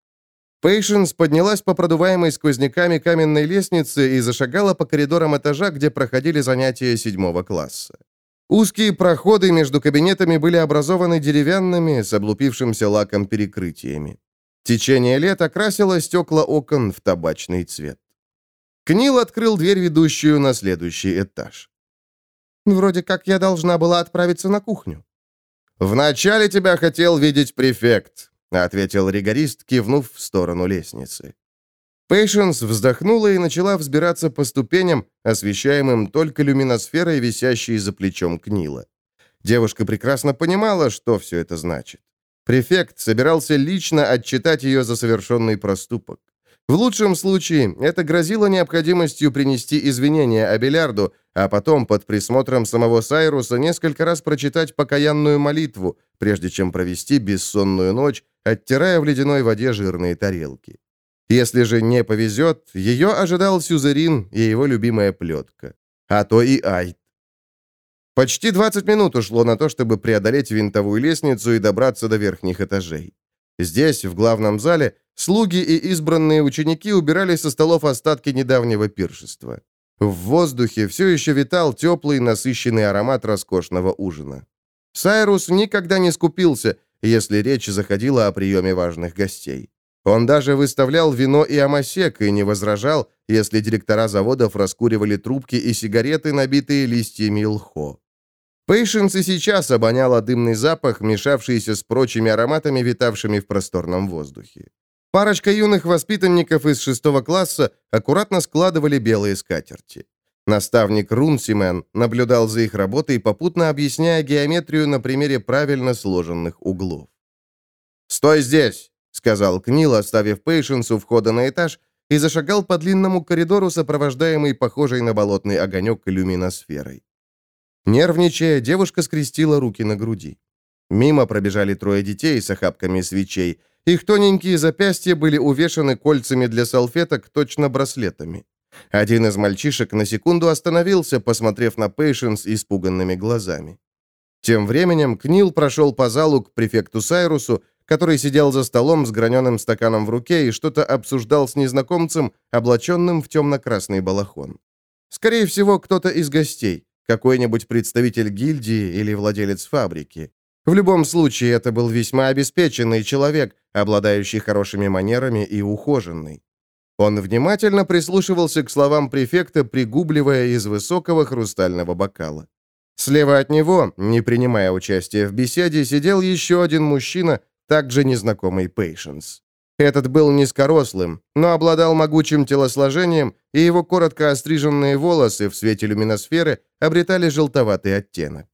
Пейшенс поднялась по продуваемой сквозняками каменной лестнице и зашагала по коридорам этажа, где проходили занятия седьмого класса. Узкие проходы между кабинетами были образованы деревянными с облупившимся лаком перекрытиями. Течение лет окрасило стекла окон в табачный цвет. Книл открыл дверь, ведущую на следующий этаж. «Вроде как я должна была отправиться на кухню». «Вначале тебя хотел видеть префект», — ответил ригорист, кивнув в сторону лестницы. Пейшенс вздохнула и начала взбираться по ступеням, освещаемым только люминосферой, висящей за плечом Книла. Девушка прекрасно понимала, что все это значит. Префект собирался лично отчитать ее за совершенный проступок. В лучшем случае это грозило необходимостью принести извинения Абелярду, а потом под присмотром самого Сайруса несколько раз прочитать покаянную молитву, прежде чем провести бессонную ночь, оттирая в ледяной воде жирные тарелки. Если же не повезет, ее ожидал Сюзерин и его любимая плетка. А то и Айт. Почти 20 минут ушло на то, чтобы преодолеть винтовую лестницу и добраться до верхних этажей. Здесь, в главном зале, слуги и избранные ученики убирали со столов остатки недавнего пиршества. В воздухе все еще витал теплый, насыщенный аромат роскошного ужина. Сайрус никогда не скупился, если речь заходила о приеме важных гостей. Он даже выставлял вино и амасек и не возражал, если директора заводов раскуривали трубки и сигареты, набитые листьями лхо. Пейшенс и сейчас обоняла дымный запах, мешавшийся с прочими ароматами, витавшими в просторном воздухе. Парочка юных воспитанников из шестого класса аккуратно складывали белые скатерти. Наставник Рунсимен наблюдал за их работой, попутно объясняя геометрию на примере правильно сложенных углов. «Стой здесь!» — сказал Книл, оставив Пейшенс у входа на этаж, и зашагал по длинному коридору, сопровождаемый похожей на болотный огонек иллюминосферой. Нервничая, девушка скрестила руки на груди. Мимо пробежали трое детей с охапками свечей. Их тоненькие запястья были увешаны кольцами для салфеток, точно браслетами. Один из мальчишек на секунду остановился, посмотрев на Пейшенс испуганными глазами. Тем временем Книл прошел по залу к префекту Сайрусу, который сидел за столом с граненым стаканом в руке и что-то обсуждал с незнакомцем, облаченным в темно-красный балахон. Скорее всего, кто-то из гостей, какой-нибудь представитель гильдии или владелец фабрики. В любом случае, это был весьма обеспеченный человек, обладающий хорошими манерами и ухоженный. Он внимательно прислушивался к словам префекта, пригубливая из высокого хрустального бокала. Слева от него, не принимая участия в беседе, сидел еще один мужчина, также незнакомый Пейшенс. Этот был низкорослым, но обладал могучим телосложением, и его коротко остриженные волосы в свете люминосферы обретали желтоватый оттенок.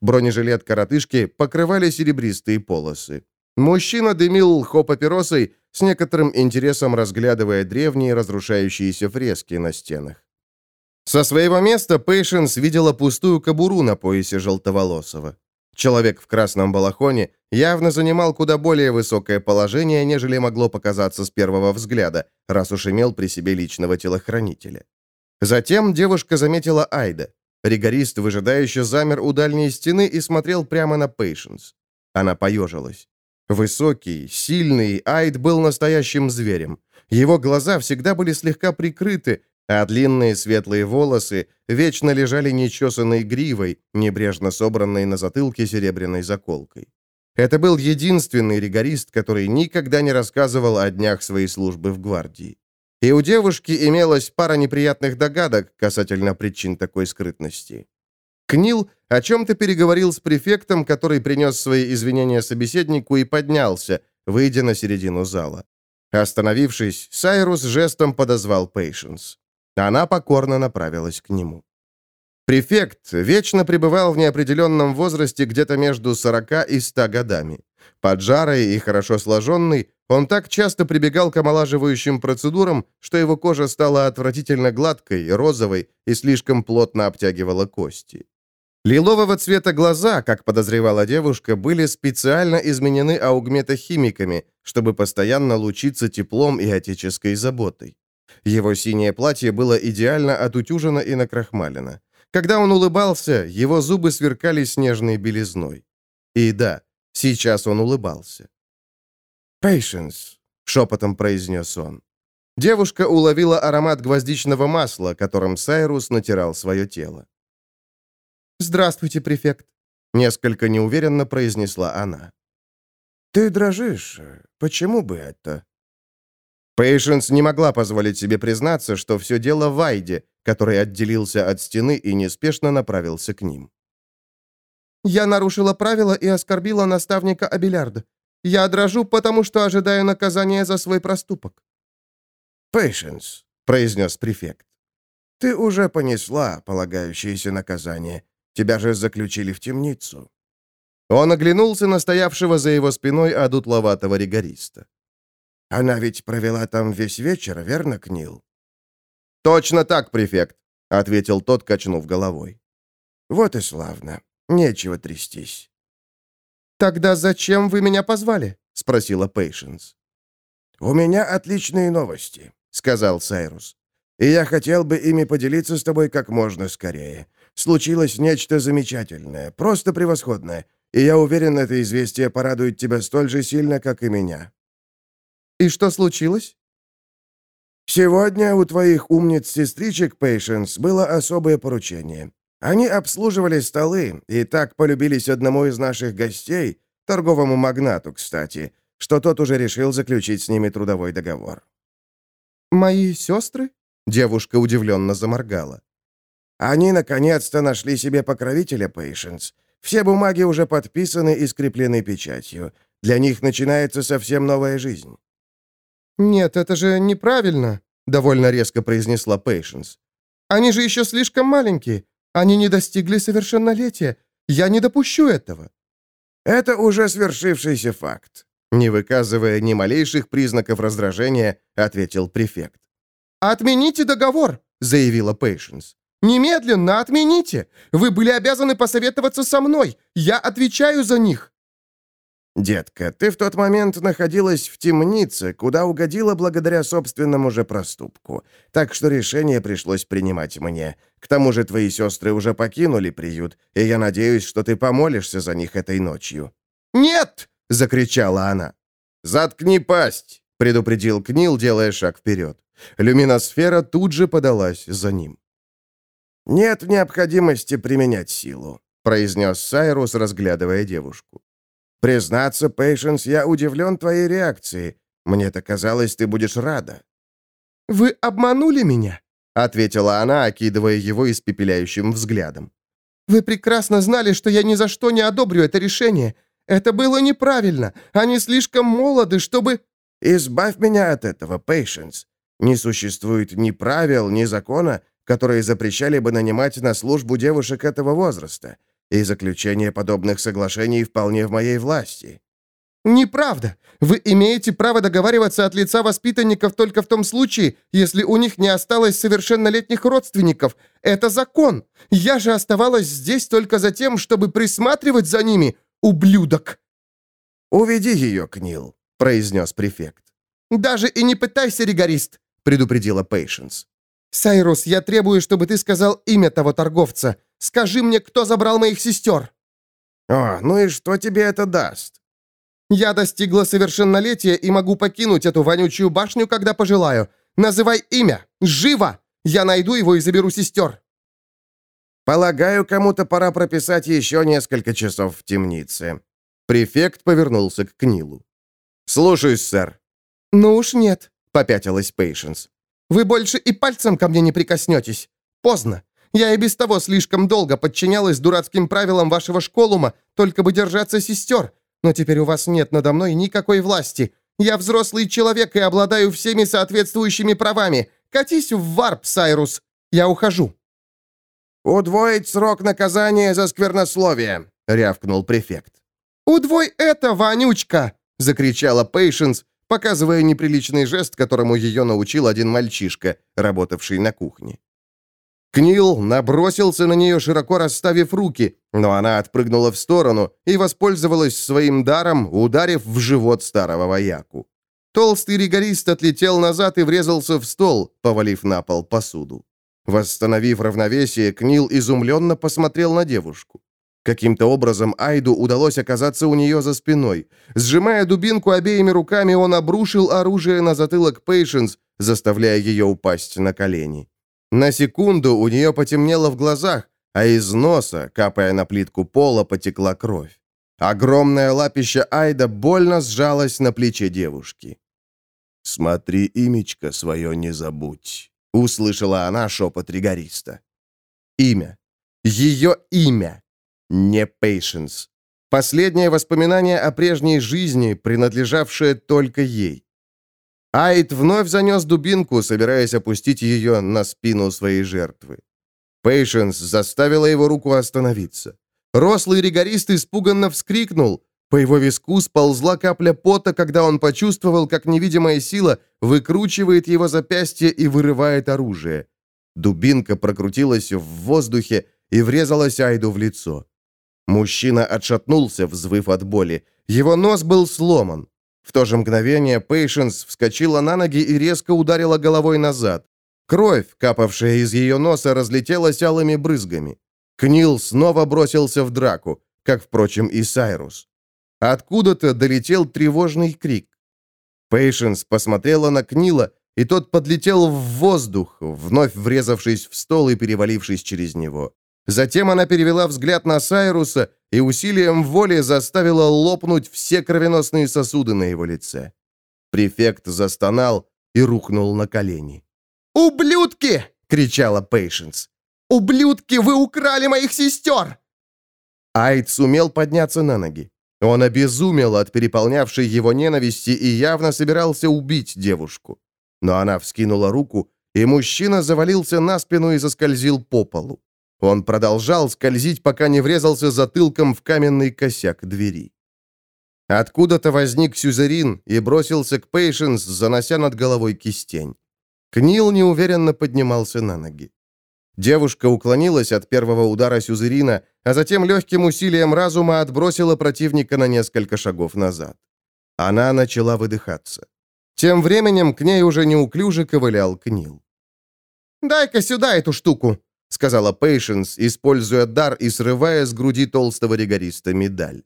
Бронежилет коротышки покрывали серебристые полосы. Мужчина дымил лхо-папиросой, с некоторым интересом разглядывая древние разрушающиеся фрески на стенах. Со своего места Пейшенс видела пустую кобуру на поясе желтоволосого. Человек в красном балахоне явно занимал куда более высокое положение, нежели могло показаться с первого взгляда, раз уж имел при себе личного телохранителя. Затем девушка заметила Айда. Ригорист выжидающе замер у дальней стены и смотрел прямо на Пейшенс. Она поежилась. Высокий, сильный, Айд был настоящим зверем. Его глаза всегда были слегка прикрыты, а длинные светлые волосы вечно лежали нечесанной гривой, небрежно собранной на затылке серебряной заколкой. Это был единственный ригорист, который никогда не рассказывал о днях своей службы в гвардии. И у девушки имелась пара неприятных догадок касательно причин такой скрытности. Книл о чем-то переговорил с префектом, который принес свои извинения собеседнику и поднялся, выйдя на середину зала. Остановившись, Сайрус жестом подозвал Пейшенс. Она покорно направилась к нему. Префект вечно пребывал в неопределенном возрасте где-то между 40 и 100 годами. Поджарый и хорошо сложенный, он так часто прибегал к омолаживающим процедурам, что его кожа стала отвратительно гладкой, розовой и слишком плотно обтягивала кости. Лилового цвета глаза, как подозревала девушка, были специально изменены аугметохимиками, чтобы постоянно лучиться теплом и отеческой заботой. Его синее платье было идеально отутюжено и накрахмалено. Когда он улыбался, его зубы сверкали снежной белизной. И да, сейчас он улыбался. «Patience», — шепотом произнес он. Девушка уловила аромат гвоздичного масла, которым Сайрус натирал свое тело. «Здравствуйте, префект», — несколько неуверенно произнесла она. «Ты дрожишь. Почему бы это?» Пейшенс не могла позволить себе признаться, что все дело в Вайде, который отделился от стены и неспешно направился к ним. «Я нарушила правила и оскорбила наставника Абелярда. Я дрожу, потому что ожидаю наказания за свой проступок». «Пейшенс», — произнес префект, — «ты уже понесла полагающееся наказание. Тебя же заключили в темницу». Он оглянулся на стоявшего за его спиной одутловатого ригориста. «Она ведь провела там весь вечер, верно, Книл?» «Точно так, префект», — ответил тот, качнув головой. «Вот и славно. Нечего трястись». «Тогда зачем вы меня позвали?» — спросила Пейшенс. «У меня отличные новости», — сказал Сайрус. «И я хотел бы ими поделиться с тобой как можно скорее. Случилось нечто замечательное, просто превосходное, и я уверен, это известие порадует тебя столь же сильно, как и меня». «И что случилось?» «Сегодня у твоих умниц-сестричек, Пейшенс, было особое поручение. Они обслуживали столы и так полюбились одному из наших гостей, торговому магнату, кстати, что тот уже решил заключить с ними трудовой договор». «Мои сестры?» — девушка удивленно заморгала. «Они наконец-то нашли себе покровителя, Пейшенс. Все бумаги уже подписаны и скреплены печатью. Для них начинается совсем новая жизнь». «Нет, это же неправильно», — довольно резко произнесла Пейшенс. «Они же еще слишком маленькие. Они не достигли совершеннолетия. Я не допущу этого». «Это уже свершившийся факт», — не выказывая ни малейших признаков раздражения, ответил префект. «Отмените договор», — заявила Пейшенс. «Немедленно отмените! Вы были обязаны посоветоваться со мной! Я отвечаю за них!» «Детка, ты в тот момент находилась в темнице, куда угодила благодаря собственному же проступку. Так что решение пришлось принимать мне. К тому же твои сестры уже покинули приют, и я надеюсь, что ты помолишься за них этой ночью». «Нет!» — закричала она. «Заткни пасть!» — предупредил Книл, делая шаг вперед. Люминосфера тут же подалась за ним. «Нет необходимости применять силу», — произнес Сайрус, разглядывая девушку. «Признаться, Пейшенс, я удивлен твоей реакцией. Мне-то казалось, ты будешь рада». «Вы обманули меня?» — ответила она, окидывая его испепеляющим взглядом. «Вы прекрасно знали, что я ни за что не одобрю это решение. Это было неправильно. Они слишком молоды, чтобы...» «Избавь меня от этого, Пейшенс. Не существует ни правил, ни закона, которые запрещали бы нанимать на службу девушек этого возраста, и заключение подобных соглашений вполне в моей власти». «Неправда. Вы имеете право договариваться от лица воспитанников только в том случае, если у них не осталось совершеннолетних родственников. Это закон. Я же оставалась здесь только за тем, чтобы присматривать за ними, ублюдок!» «Уведи ее, Книл», — произнес префект. «Даже и не пытайся, ригорист», — предупредила Пейшенс. «Сайрус, я требую, чтобы ты сказал имя того торговца. Скажи мне, кто забрал моих сестер». «О, ну и что тебе это даст?» «Я достигла совершеннолетия и могу покинуть эту вонючую башню, когда пожелаю. Называй имя. Живо! Я найду его и заберу сестер». «Полагаю, кому-то пора прописать еще несколько часов в темнице». Префект повернулся к Книлу. «Слушаюсь, сэр». «Ну уж нет», — попятилась Пейшенс. Вы больше и пальцем ко мне не прикоснетесь. Поздно. Я и без того слишком долго подчинялась дурацким правилам вашего школума, только бы держаться сестер. Но теперь у вас нет надо мной никакой власти. Я взрослый человек и обладаю всеми соответствующими правами. Катись в варп, Сайрус. Я ухожу». «Удвоить срок наказания за сквернословие», — рявкнул префект. «Удвой это, вонючка!» — закричала Пейшенс, показывая неприличный жест, которому ее научил один мальчишка, работавший на кухне. Книл набросился на нее, широко расставив руки, но она отпрыгнула в сторону и воспользовалась своим даром, ударив в живот старого вояку. Толстый ригорист отлетел назад и врезался в стол, повалив на пол посуду. Восстановив равновесие, Книл изумленно посмотрел на девушку. Каким-то образом Айду удалось оказаться у нее за спиной. Сжимая дубинку обеими руками, он обрушил оружие на затылок Пейшенс, заставляя ее упасть на колени. На секунду у нее потемнело в глазах, а из носа, капая на плитку пола, потекла кровь. Огромное лапище Айда больно сжалось на плече девушки. «Смотри, имечко свое не забудь», — услышала она шепот ригориста. Имя. Ее имя не Пейшенс. Последнее воспоминание о прежней жизни, принадлежавшее только ей. Айд вновь занес дубинку, собираясь опустить ее на спину своей жертвы. Пейшенс заставила его руку остановиться. Рослый ригорист испуганно вскрикнул. По его виску сползла капля пота, когда он почувствовал, как невидимая сила выкручивает его запястье и вырывает оружие. Дубинка прокрутилась в воздухе и врезалась Айду в лицо. Мужчина отшатнулся, взвыв от боли. Его нос был сломан. В то же мгновение Пейшенс вскочила на ноги и резко ударила головой назад. Кровь, капавшая из ее носа, разлетелась алыми брызгами. Книл снова бросился в драку, как, впрочем, и Сайрус. Откуда-то долетел тревожный крик. Пейшенс посмотрела на Книла, и тот подлетел в воздух, вновь врезавшись в стол и перевалившись через него. Затем она перевела взгляд на Сайруса и усилием воли заставила лопнуть все кровеносные сосуды на его лице. Префект застонал и рухнул на колени. «Ублюдки!» — кричала Пейшенс. «Ублюдки, вы украли моих сестер!» Айд сумел подняться на ноги. Он обезумел от переполнявшей его ненависти и явно собирался убить девушку. Но она вскинула руку, и мужчина завалился на спину и заскользил по полу. Он продолжал скользить, пока не врезался затылком в каменный косяк двери. Откуда-то возник Сюзерин и бросился к Пейшенс, занося над головой кистень. Книл неуверенно поднимался на ноги. Девушка уклонилась от первого удара Сюзерина, а затем легким усилием разума отбросила противника на несколько шагов назад. Она начала выдыхаться. Тем временем к ней уже неуклюже ковылял Книл. «Дай-ка сюда эту штуку», — сказала Пейшенс, используя дар и срывая с груди толстого ригориста медаль.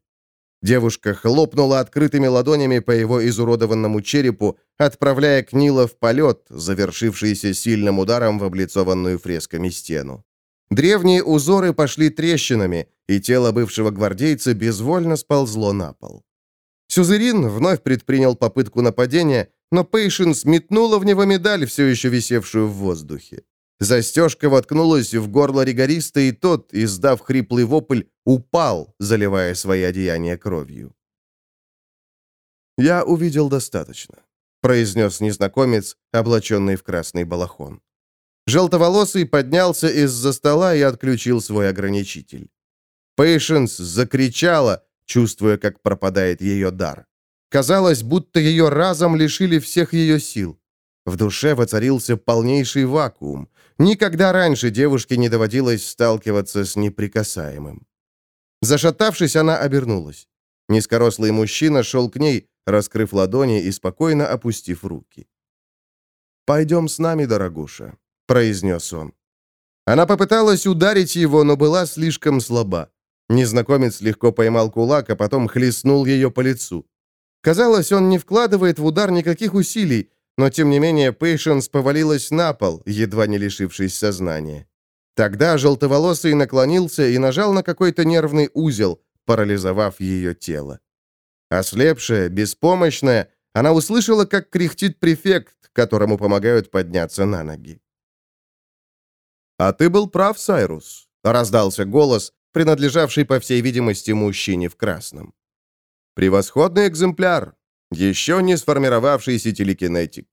Девушка хлопнула открытыми ладонями по его изуродованному черепу, отправляя Книла в полет, завершившийся сильным ударом в облицованную фресками стену. Древние узоры пошли трещинами, и тело бывшего гвардейца безвольно сползло на пол. Сюзерин вновь предпринял попытку нападения, но Пейшенс метнула в него медаль, все еще висевшую в воздухе. Застежка воткнулась в горло ригориста, и тот, издав хриплый вопль, упал, заливая свои одеяния кровью. «Я увидел достаточно», — произнес незнакомец, облаченный в красный балахон. Желтоволосый поднялся из-за стола и отключил свой ограничитель. Пейшенс закричала, чувствуя, как пропадает ее дар. Казалось, будто ее разом лишили всех ее сил. В душе воцарился полнейший вакуум. Никогда раньше девушке не доводилось сталкиваться с неприкасаемым. Зашатавшись, она обернулась. Низкорослый мужчина шел к ней, раскрыв ладони и спокойно опустив руки. «Пойдем с нами, дорогуша», — произнес он. Она попыталась ударить его, но была слишком слаба. Незнакомец легко поймал кулак, а потом хлестнул ее по лицу. Казалось, он не вкладывает в удар никаких усилий, но тем не менее Пейшенс повалилась на пол, едва не лишившись сознания. Тогда желтоволосый наклонился и нажал на какой-то нервный узел, парализовав ее тело. Ослепшая, беспомощная, она услышала, как кряхтит префект, которому помогают подняться на ноги. «А ты был прав, Сайрус», — раздался голос, принадлежавший, по всей видимости, мужчине в красном. «Превосходный экземпляр, еще не сформировавшийся телекинетик.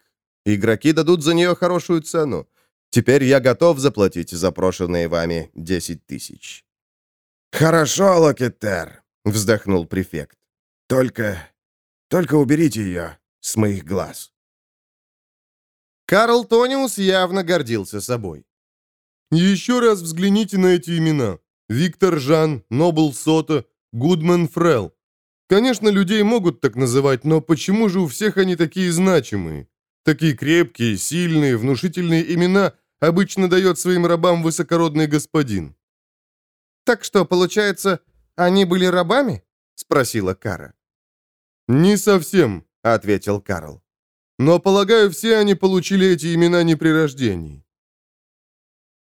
Игроки дадут за нее хорошую цену. Теперь я готов заплатить запрошенные вами 10 тысяч». «Хорошо, Локетер», — вздохнул префект. «Только... только уберите ее с моих глаз». Карл Тониус явно гордился собой. «Еще раз взгляните на эти имена. Виктор Жан, Нобл Сота, Гудман Фрел. Конечно, людей могут так называть, но почему же у всех они такие значимые? Такие крепкие, сильные, внушительные имена обычно дает своим рабам высокородный господин. «Так что, получается, они были рабами?» — спросила Кара. «Не совсем», — ответил Карл. «Но, полагаю, все они получили эти имена не при рождении».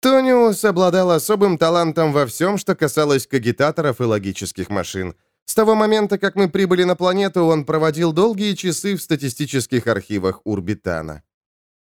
Тониус обладал особым талантом во всем, что касалось кагитаторов и логических машин — с того момента, как мы прибыли на планету, он проводил долгие часы в статистических архивах Урбитана.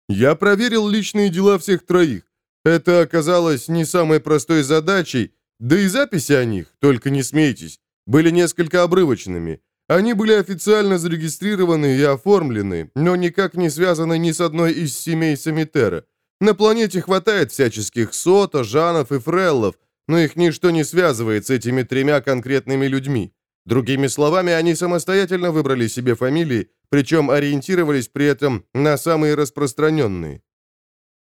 Я проверил личные дела всех троих. Это оказалось не самой простой задачей, да и записи о них, только не смейтесь, были несколько обрывочными. Они были официально зарегистрированы и оформлены, но никак не связаны ни с одной из семей Самитера. На планете хватает всяческих Сота, Жанов и Фреллов, но их ничто не связывает с этими тремя конкретными людьми. Другими словами, они самостоятельно выбрали себе фамилии, причем ориентировались при этом на самые распространенные.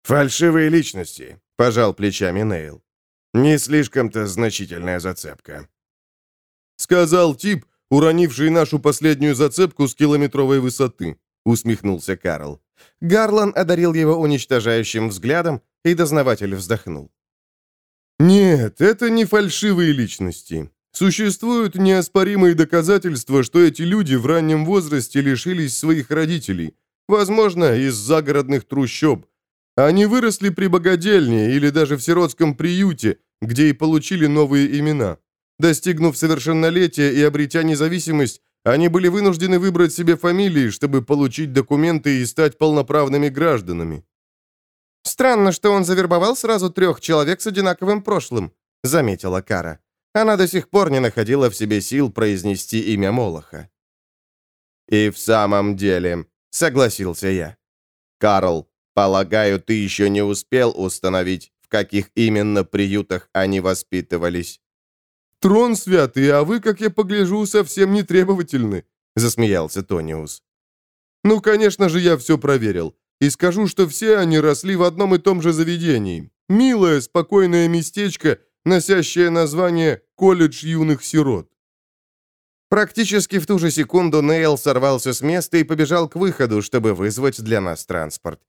«Фальшивые личности», — пожал плечами Нейл. «Не слишком-то значительная зацепка». «Сказал тип, уронивший нашу последнюю зацепку с километровой высоты», — усмехнулся Карл. Гарлан одарил его уничтожающим взглядом, и дознаватель вздохнул. «Нет, это не фальшивые личности. Существуют неоспоримые доказательства, что эти люди в раннем возрасте лишились своих родителей. Возможно, из загородных трущоб. Они выросли при богадельне или даже в сиротском приюте, где и получили новые имена. Достигнув совершеннолетия и обретя независимость, они были вынуждены выбрать себе фамилии, чтобы получить документы и стать полноправными гражданами. «Странно, что он завербовал сразу трех человек с одинаковым прошлым», — заметила Кара. Она до сих пор не находила в себе сил произнести имя Молоха. «И в самом деле», — согласился я. «Карл, полагаю, ты еще не успел установить, в каких именно приютах они воспитывались?» «Трон святый, а вы, как я погляжу, совсем не требовательны», — засмеялся Тониус. «Ну, конечно же, я все проверил. И скажу, что все они росли в одном и том же заведении. Милое, спокойное местечко, носящее название «Колледж юных сирот». Практически в ту же секунду Нейл сорвался с места и побежал к выходу, чтобы вызвать для нас транспорт.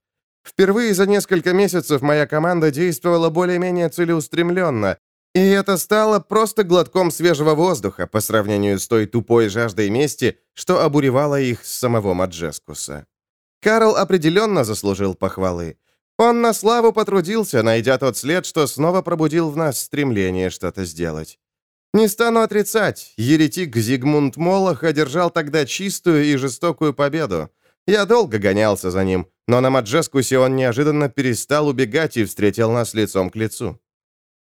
Впервые за несколько месяцев моя команда действовала более-менее целеустремленно, и это стало просто глотком свежего воздуха по сравнению с той тупой жаждой мести, что обуревала их с самого Маджескуса. Карл определенно заслужил похвалы. Он на славу потрудился, найдя тот след, что снова пробудил в нас стремление что-то сделать. Не стану отрицать, еретик Зигмунд Молох одержал тогда чистую и жестокую победу. Я долго гонялся за ним, но на Маджескусе он неожиданно перестал убегать и встретил нас лицом к лицу.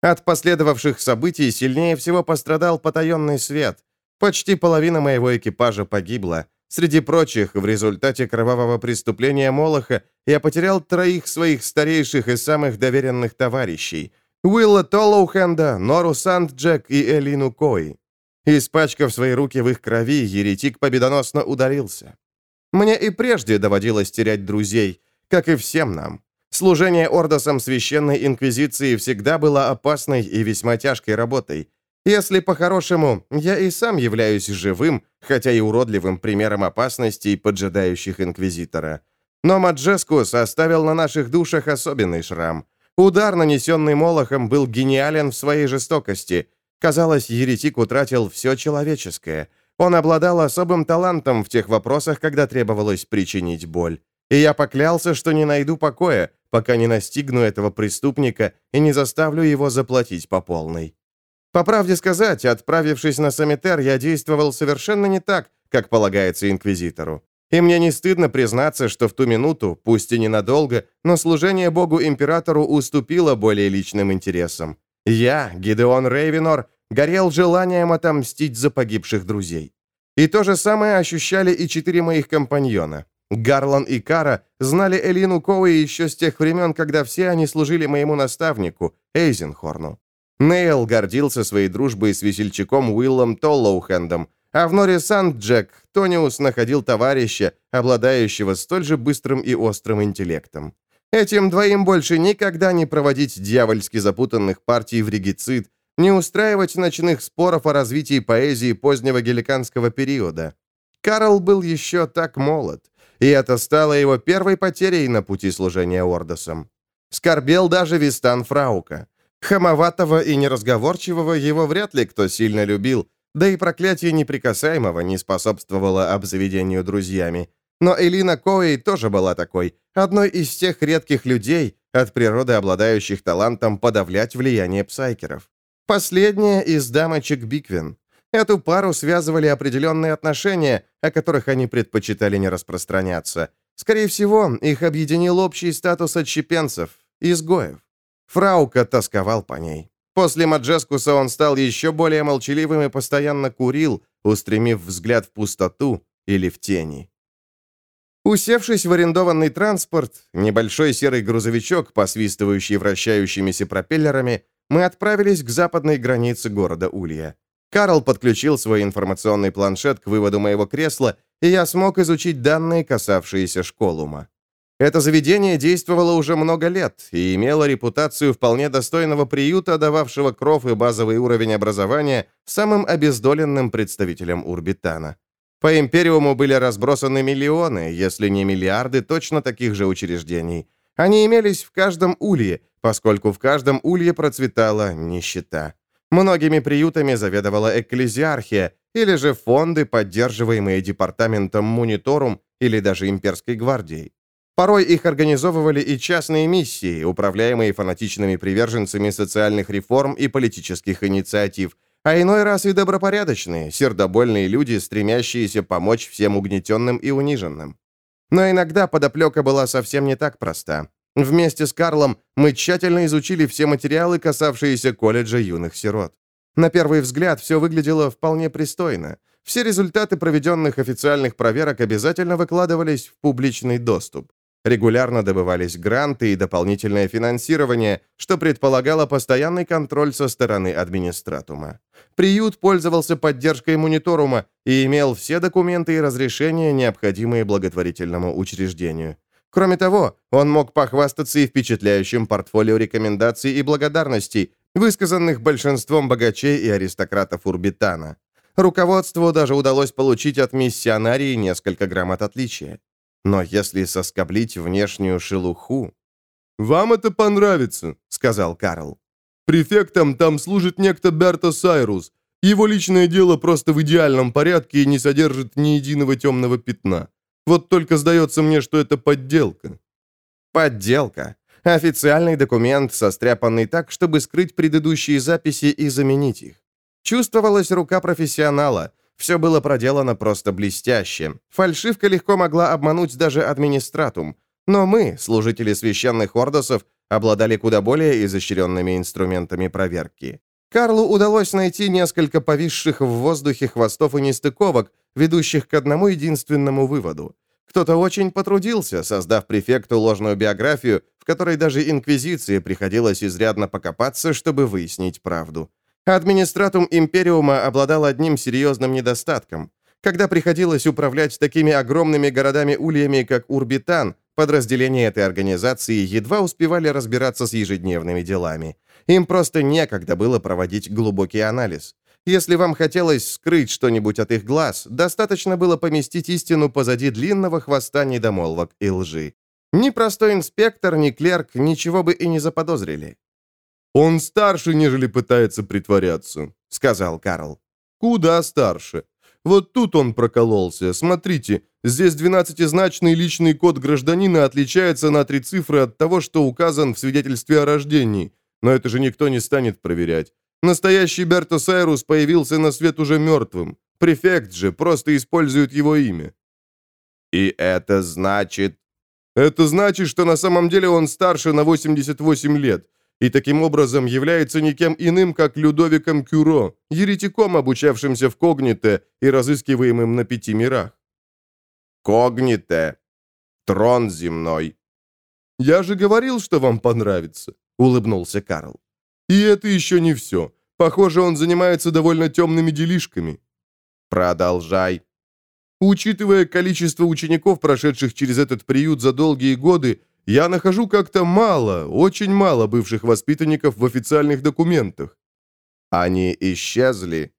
От последовавших событий сильнее всего пострадал потаенный свет. Почти половина моего экипажа погибла. Среди прочих, в результате кровавого преступления Молоха я потерял троих своих старейших и самых доверенных товарищей – Уилла Толлоухенда, Нору Сандджек и Элину Кой. Испачкав свои руки в их крови, еретик победоносно ударился. Мне и прежде доводилось терять друзей, как и всем нам. Служение ордосом Священной Инквизиции всегда было опасной и весьма тяжкой работой, если по-хорошему, я и сам являюсь живым, хотя и уродливым примером опасностей, поджидающих Инквизитора. Но Маджескус оставил на наших душах особенный шрам. Удар, нанесенный Молохом, был гениален в своей жестокости. Казалось, еретик утратил все человеческое. Он обладал особым талантом в тех вопросах, когда требовалось причинить боль. И я поклялся, что не найду покоя, пока не настигну этого преступника и не заставлю его заплатить по полной. По правде сказать, отправившись на Самитер, я действовал совершенно не так, как полагается инквизитору. И мне не стыдно признаться, что в ту минуту, пусть и ненадолго, но служение Богу-императору уступило более личным интересам. Я, Гидеон Рейвенор, горел желанием отомстить за погибших друзей. И то же самое ощущали и четыре моих компаньона. Гарлан и Кара знали Элину Коуи еще с тех времен, когда все они служили моему наставнику, Эйзенхорну. Нейл гордился своей дружбой с весельчаком Уиллом Толлоухендом, а в Норе Сандджек Тониус находил товарища, обладающего столь же быстрым и острым интеллектом. Этим двоим больше никогда не проводить дьявольски запутанных партий в регицид, не устраивать ночных споров о развитии поэзии позднего геликанского периода. Карл был еще так молод, и это стало его первой потерей на пути служения Ордосом. Скорбел даже Вистан Фраука. Хамоватого и неразговорчивого его вряд ли кто сильно любил, да и проклятие неприкасаемого не способствовало обзаведению друзьями. Но Элина Коэй тоже была такой, одной из тех редких людей, от природы обладающих талантом подавлять влияние псайкеров. Последняя из дамочек Биквин. Эту пару связывали определенные отношения, о которых они предпочитали не распространяться. Скорее всего, их объединил общий статус отщепенцев, изгоев. Фраука тосковал по ней. После Маджескуса он стал еще более молчаливым и постоянно курил, устремив взгляд в пустоту или в тени. Усевшись в арендованный транспорт, небольшой серый грузовичок, посвистывающий вращающимися пропеллерами, мы отправились к западной границе города Улья. Карл подключил свой информационный планшет к выводу моего кресла, и я смог изучить данные, касавшиеся школума. Это заведение действовало уже много лет и имело репутацию вполне достойного приюта, дававшего кров и базовый уровень образования самым обездоленным представителям Урбитана. По Империуму были разбросаны миллионы, если не миллиарды, точно таких же учреждений. Они имелись в каждом улье, поскольку в каждом улье процветала нищета. Многими приютами заведовала экклезиархия, или же фонды, поддерживаемые департаментом Мониторум или даже имперской гвардией. Порой их организовывали и частные миссии, управляемые фанатичными приверженцами социальных реформ и политических инициатив, а иной раз и добропорядочные, сердобольные люди, стремящиеся помочь всем угнетенным и униженным. Но иногда подоплека была совсем не так проста. Вместе с Карлом мы тщательно изучили все материалы, касавшиеся колледжа юных сирот. На первый взгляд все выглядело вполне пристойно. Все результаты проведенных официальных проверок обязательно выкладывались в публичный доступ. Регулярно добывались гранты и дополнительное финансирование, что предполагало постоянный контроль со стороны администратума. Приют пользовался поддержкой мониторума и имел все документы и разрешения, необходимые благотворительному учреждению. Кроме того, он мог похвастаться и впечатляющим портфолио рекомендаций и благодарностей, высказанных большинством богачей и аристократов Урбитана. Руководству даже удалось получить от миссионарии несколько грамот отличия. Но если соскоблить внешнюю шелуху... «Вам это понравится», — сказал Карл. «Префектом там служит некто Берто Сайрус. Его личное дело просто в идеальном порядке и не содержит ни единого темного пятна. Вот только сдается мне, что это подделка». «Подделка. Официальный документ, состряпанный так, чтобы скрыть предыдущие записи и заменить их. Чувствовалась рука профессионала. Все было проделано просто блестяще. Фальшивка легко могла обмануть даже администратум. Но мы, служители священных ордосов, обладали куда более изощренными инструментами проверки. Карлу удалось найти несколько повисших в воздухе хвостов и нестыковок, ведущих к одному единственному выводу. Кто-то очень потрудился, создав префекту ложную биографию, в которой даже Инквизиции приходилось изрядно покопаться, чтобы выяснить правду. Администратум Империума обладал одним серьезным недостатком. Когда приходилось управлять такими огромными городами-ульями, как Урбитан, подразделения этой организации едва успевали разбираться с ежедневными делами. Им просто некогда было проводить глубокий анализ. Если вам хотелось скрыть что-нибудь от их глаз, достаточно было поместить истину позади длинного хвоста недомолвок и лжи. Ни простой инспектор, ни клерк ничего бы и не заподозрили. «Он старше, нежели пытается притворяться», — сказал Карл. «Куда старше? Вот тут он прокололся. Смотрите, здесь двенадцатизначный личный код гражданина отличается на три цифры от того, что указан в свидетельстве о рождении. Но это же никто не станет проверять. Настоящий Берто Сайрус появился на свет уже мертвым. Префект же просто использует его имя». «И это значит...» «Это значит, что на самом деле он старше на 88 лет и таким образом является никем иным, как Людовиком Кюро, еретиком, обучавшимся в Когните и разыскиваемым на пяти мирах. Когните. Трон земной. «Я же говорил, что вам понравится», — улыбнулся Карл. «И это еще не все. Похоже, он занимается довольно темными делишками». «Продолжай». Учитывая количество учеников, прошедших через этот приют за долгие годы, я нахожу как-то мало, очень мало бывших воспитанников в официальных документах. Они исчезли?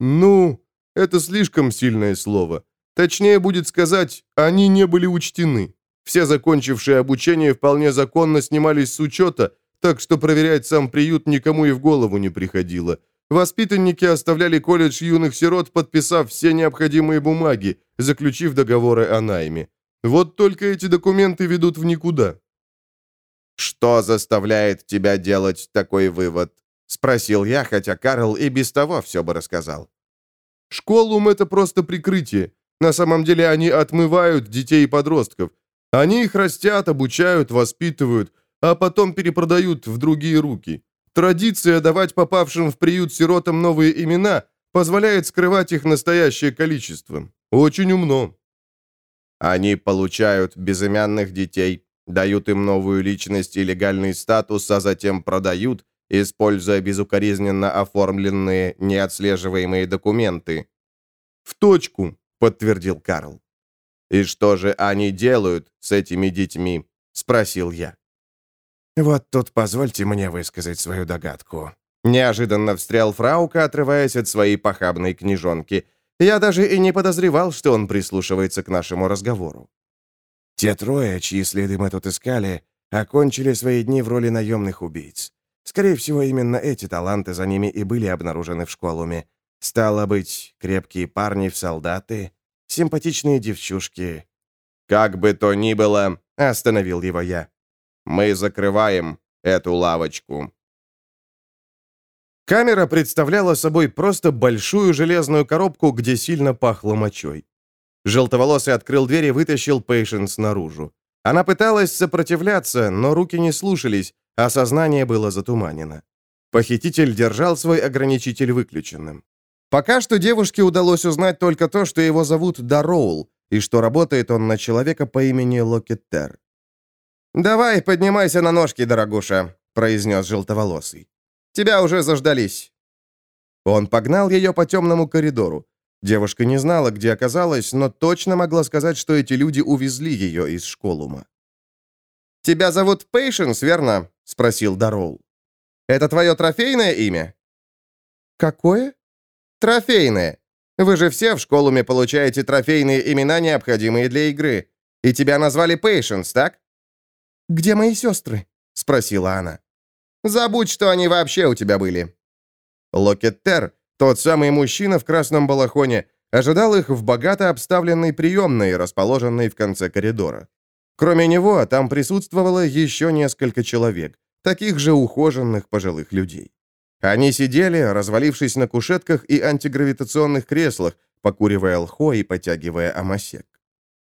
Ну, это слишком сильное слово. Точнее будет сказать, они не были учтены. Все закончившие обучение вполне законно снимались с учета, так что проверять сам приют никому и в голову не приходило. Воспитанники оставляли колледж юных сирот, подписав все необходимые бумаги, заключив договоры о найме. Вот только эти документы ведут в никуда». «Что заставляет тебя делать такой вывод?» — спросил я, хотя Карл и без того все бы рассказал. «Школум — это просто прикрытие. На самом деле они отмывают детей и подростков. Они их растят, обучают, воспитывают, а потом перепродают в другие руки. Традиция давать попавшим в приют сиротам новые имена позволяет скрывать их настоящее количество. Очень умно. Они получают безымянных детей, дают им новую личность и легальный статус, а затем продают, используя безукоризненно оформленные, неотслеживаемые документы. «В точку», — подтвердил Карл. «И что же они делают с этими детьми?» — спросил я. «Вот тут позвольте мне высказать свою догадку». Неожиданно встрял Фраука, отрываясь от своей похабной книжонки — я даже и не подозревал, что он прислушивается к нашему разговору. Те трое, чьи следы мы тут искали, окончили свои дни в роли наемных убийц. Скорее всего, именно эти таланты за ними и были обнаружены в школуме. Стало быть, крепкие парни в солдаты, симпатичные девчушки «Как бы то ни было», — остановил его я, — «мы закрываем эту лавочку». Камера представляла собой просто большую железную коробку, где сильно пахло мочой. Желтоволосый открыл дверь и вытащил Пейшенс наружу. Она пыталась сопротивляться, но руки не слушались, а сознание было затуманено. Похититель держал свой ограничитель выключенным. Пока что девушке удалось узнать только то, что его зовут Дароул, и что работает он на человека по имени Локеттер. «Давай, поднимайся на ножки, дорогуша», — произнес желтоволосый. «Тебя уже заждались». Он погнал ее по темному коридору. Девушка не знала, где оказалась, но точно могла сказать, что эти люди увезли ее из школума. «Тебя зовут Пейшенс, верно?» — спросил Дароул. «Это твое трофейное имя?» «Какое?» «Трофейное. Вы же все в школуме получаете трофейные имена, необходимые для игры. И тебя назвали Пейшенс, так?» «Где мои сестры?» — спросила она. «Забудь, что они вообще у тебя были». Локеттер, тот самый мужчина в красном балахоне, ожидал их в богато обставленной приемной, расположенной в конце коридора. Кроме него, там присутствовало еще несколько человек, таких же ухоженных пожилых людей. Они сидели, развалившись на кушетках и антигравитационных креслах, покуривая лхо и потягивая амасек.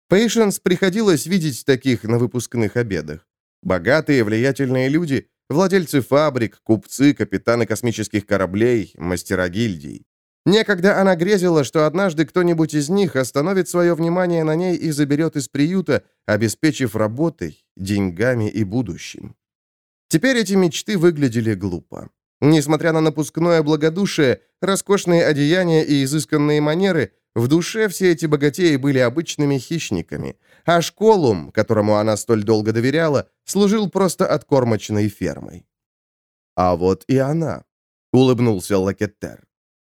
Пейшенс приходилось видеть таких на выпускных обедах. Богатые, влиятельные люди, владельцы фабрик, купцы, капитаны космических кораблей, мастера гильдий. Некогда она грезила, что однажды кто-нибудь из них остановит свое внимание на ней и заберет из приюта, обеспечив работой, деньгами и будущим. Теперь эти мечты выглядели глупо. Несмотря на напускное благодушие, роскошные одеяния и изысканные манеры, в душе все эти богатеи были обычными хищниками, а школум, которому она столь долго доверяла, служил просто откормочной фермой. А вот и она, — улыбнулся Лакеттер.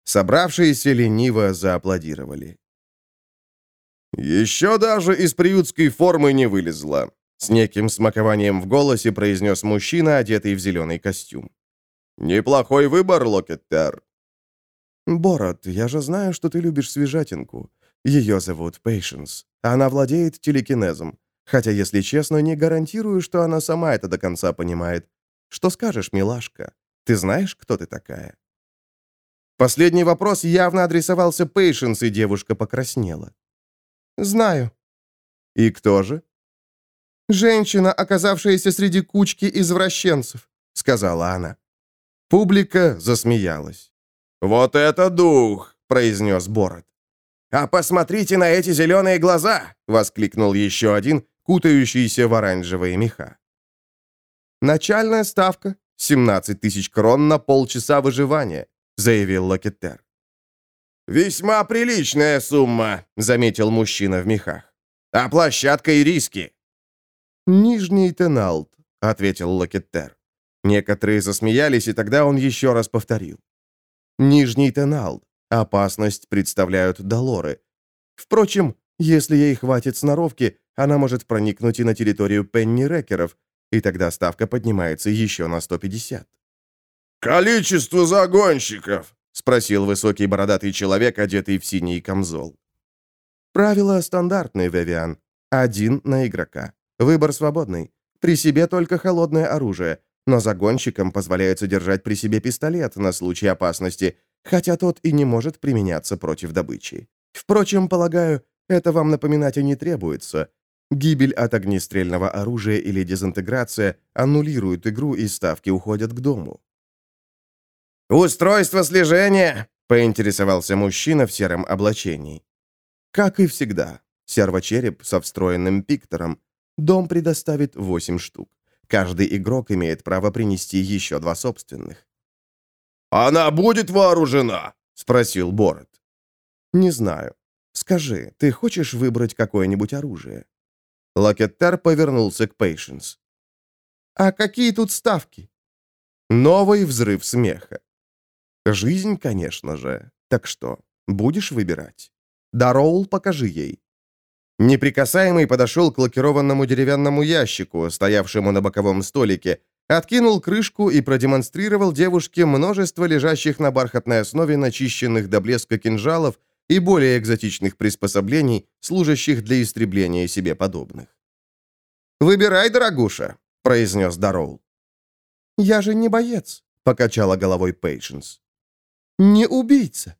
Собравшиеся лениво зааплодировали. «Еще даже из приютской формы не вылезла», — с неким смакованием в голосе произнес мужчина, одетый в зеленый костюм. «Неплохой выбор, Локеттер». «Борот, я же знаю, что ты любишь свежатинку. Ее зовут Пейшенс. Она владеет телекинезом. Хотя, если честно, не гарантирую, что она сама это до конца понимает. Что скажешь, милашка? Ты знаешь, кто ты такая?» Последний вопрос явно адресовался Пейшенс, и девушка покраснела. «Знаю». «И кто же?» «Женщина, оказавшаяся среди кучки извращенцев», — сказала она. Публика засмеялась. «Вот это дух!» — произнес Борот. «А посмотрите на эти зеленые глаза!» — воскликнул еще один, кутающийся в оранжевые меха. «Начальная ставка — 17 тысяч крон на полчаса выживания», — заявил Локетер. «Весьма приличная сумма», — заметил мужчина в мехах. «А площадка и риски?» «Нижний Теналт», — ответил Локетер. Некоторые засмеялись, и тогда он еще раз повторил. Нижний Теналд. Опасность представляют Долоры. Впрочем, если ей хватит сноровки, она может проникнуть и на территорию Пенни-Рекеров, и тогда ставка поднимается еще на 150. «Количество загонщиков!» — спросил высокий бородатый человек, одетый в синий камзол. Правила стандартные, Вивиан. Один на игрока. Выбор свободный. При себе только холодное оружие но загонщикам позволяется держать при себе пистолет на случай опасности, хотя тот и не может применяться против добычи. Впрочем, полагаю, это вам напоминать и не требуется. Гибель от огнестрельного оружия или дезинтеграция аннулируют игру, и ставки уходят к дому. «Устройство слежения!» — поинтересовался мужчина в сером облачении. Как и всегда, сервочереп со встроенным пиктором. Дом предоставит 8 штук. Каждый игрок имеет право принести еще два собственных. «Она будет вооружена?» — спросил Борот. «Не знаю. Скажи, ты хочешь выбрать какое-нибудь оружие?» Лакеттер повернулся к Пейшенс. «А какие тут ставки?» Новый взрыв смеха. «Жизнь, конечно же. Так что, будешь выбирать? Дароул, покажи ей». Неприкасаемый подошел к лакированному деревянному ящику, стоявшему на боковом столике, откинул крышку и продемонстрировал девушке множество лежащих на бархатной основе начищенных до блеска кинжалов и более экзотичных приспособлений, служащих для истребления себе подобных. «Выбирай, дорогуша», — произнес Дароул. «Я же не боец», — покачала головой Пейшенс. «Не убийца».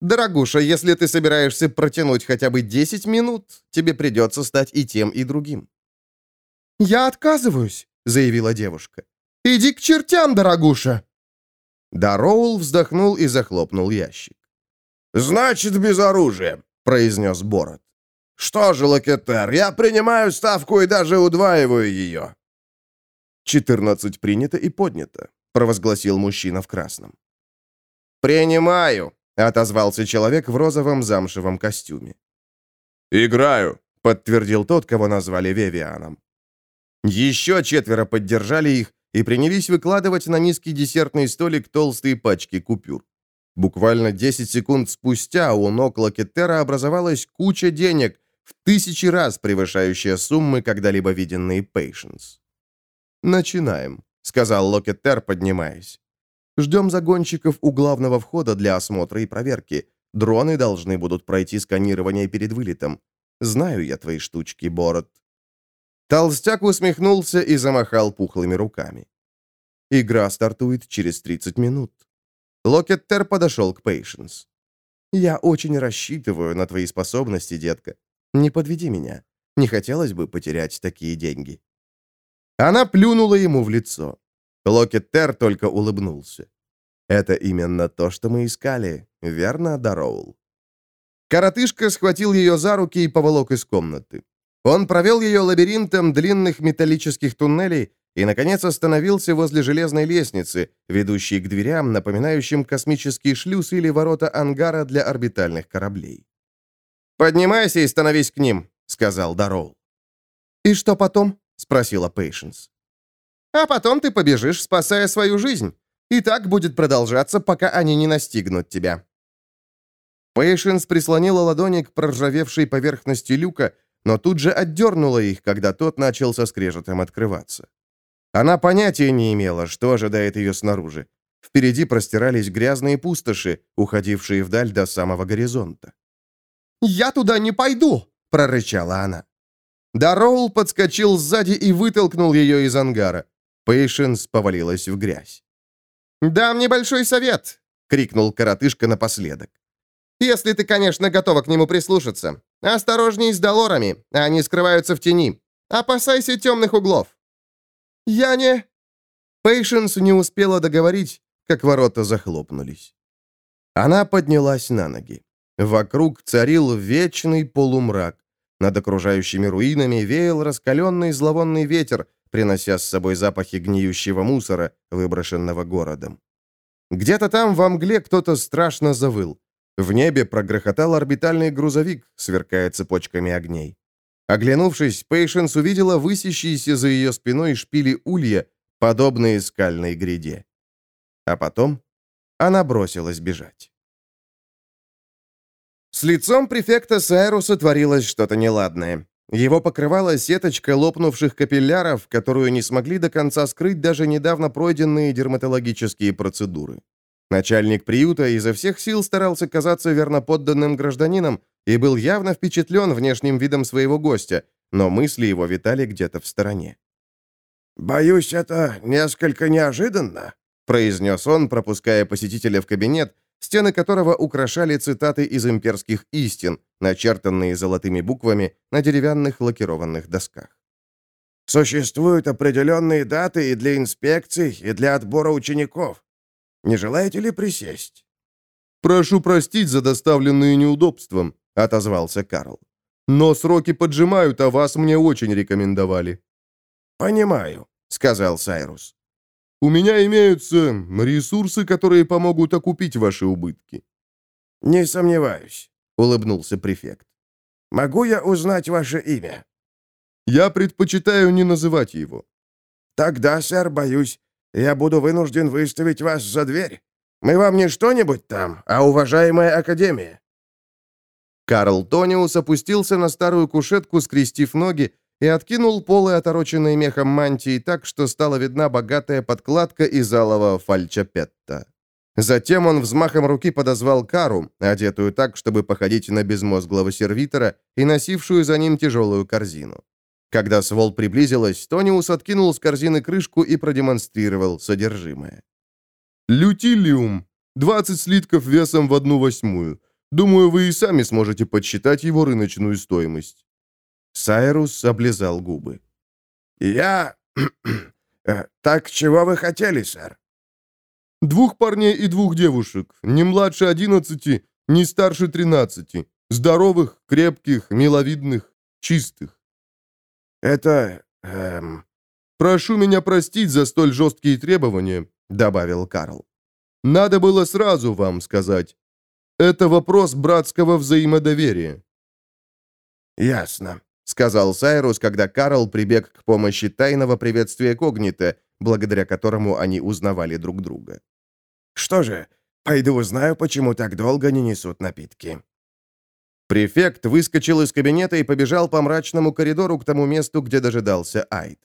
«Дорогуша, если ты собираешься протянуть хотя бы 10 минут, тебе придется стать и тем, и другим». «Я отказываюсь», — заявила девушка. «Иди к чертям, дорогуша!» Дароул вздохнул и захлопнул ящик. «Значит, без оружия», — произнес Борот. «Что же, Лакетер, я принимаю ставку и даже удваиваю ее». «Четырнадцать принято и поднято», — провозгласил мужчина в красном. «Принимаю», — отозвался человек в розовом замшевом костюме. «Играю», — подтвердил тот, кого назвали Вевианом. Еще четверо поддержали их и принялись выкладывать на низкий десертный столик толстые пачки купюр. Буквально 10 секунд спустя у ног Лакетера образовалась куча денег, в тысячи раз превышающая суммы, когда-либо виденные Пейшенс. «Начинаем», — сказал Локеттер, поднимаясь. «Ждем загонщиков у главного входа для осмотра и проверки. Дроны должны будут пройти сканирование перед вылетом. Знаю я твои штучки, Борот». Толстяк усмехнулся и замахал пухлыми руками. Игра стартует через 30 минут. Локеттер подошел к Пейшенс. «Я очень рассчитываю на твои способности, детка. Не подведи меня. Не хотелось бы потерять такие деньги». Она плюнула ему в лицо. Локеттер только улыбнулся. «Это именно то, что мы искали, верно, Дароул?» Коротышка схватил ее за руки и поволок из комнаты. Он провел ее лабиринтом длинных металлических туннелей и, наконец, остановился возле железной лестницы, ведущей к дверям, напоминающим космический шлюз или ворота ангара для орбитальных кораблей. «Поднимайся и становись к ним», — сказал Дароу. «И что потом?» — спросила Пейшенс. «А потом ты побежишь, спасая свою жизнь. И так будет продолжаться, пока они не настигнут тебя». Пейшенс прислонила ладони к проржавевшей поверхности люка, но тут же отдернула их, когда тот начал со скрежетом открываться. Она понятия не имела, что ожидает ее снаружи. Впереди простирались грязные пустоши, уходившие вдаль до самого горизонта. «Я туда не пойду!» — прорычала она. Дароул подскочил сзади и вытолкнул ее из ангара. Пейшенс повалилась в грязь. «Дам небольшой совет!» — крикнул коротышка напоследок. «Если ты, конечно, готова к нему прислушаться. Осторожней с долорами, они скрываются в тени. Опасайся темных углов. «Я не...» Пейшенс не успела договорить, как ворота захлопнулись. Она поднялась на ноги. Вокруг царил вечный полумрак. Над окружающими руинами веял раскаленный зловонный ветер, принося с собой запахи гниющего мусора, выброшенного городом. Где-то там во мгле кто-то страшно завыл. В небе прогрохотал орбитальный грузовик, сверкая цепочками огней. Оглянувшись, Пейшенс увидела высящиеся за ее спиной шпили улья, подобные скальной гряде. А потом она бросилась бежать. С лицом префекта Сайруса творилось что-то неладное. Его покрывала сеточка лопнувших капилляров, которую не смогли до конца скрыть даже недавно пройденные дерматологические процедуры. Начальник приюта изо всех сил старался казаться верноподданным гражданином и был явно впечатлен внешним видом своего гостя, но мысли его витали где-то в стороне. «Боюсь, это несколько неожиданно», — произнес он, пропуская посетителя в кабинет, стены которого украшали цитаты из имперских истин, начертанные золотыми буквами на деревянных лакированных досках. «Существуют определенные даты и для инспекций, и для отбора учеников. Не желаете ли присесть?» «Прошу простить за доставленные неудобства», — отозвался Карл. «Но сроки поджимают, а вас мне очень рекомендовали». «Понимаю», — сказал Сайрус. «У меня имеются ресурсы, которые помогут окупить ваши убытки». «Не сомневаюсь», — улыбнулся префект. «Могу я узнать ваше имя?» «Я предпочитаю не называть его». «Тогда, сэр, боюсь, я буду вынужден выставить вас за дверь. Мы вам не что-нибудь там, а уважаемая Академия». Карл Тониус опустился на старую кушетку, скрестив ноги, и откинул полы, отороченные мехом мантии, так, что стала видна богатая подкладка из алого фальчапетта. Затем он взмахом руки подозвал Кару, одетую так, чтобы походить на безмозглого сервитора, и носившую за ним тяжелую корзину. Когда свол приблизилась, Тониус откинул с корзины крышку и продемонстрировал содержимое. «Лютилиум. 20 слитков весом в одну восьмую. Думаю, вы и сами сможете подсчитать его рыночную стоимость». Сайрус облизал губы. «Я... Э, так чего вы хотели, сэр?» Двух парней и двух девушек, не младше одиннадцати, не старше тринадцати. Здоровых, крепких, миловидных, чистых. Это... Эм... «Прошу меня простить за столь жесткие требования», — добавил Карл. «Надо было сразу вам сказать. Это вопрос братского взаимодоверия». «Ясно», — сказал Сайрус, когда Карл прибег к помощи тайного приветствия Когнита, благодаря которому они узнавали друг друга. «Что же, пойду узнаю, почему так долго не несут напитки». Префект выскочил из кабинета и побежал по мрачному коридору к тому месту, где дожидался Айд.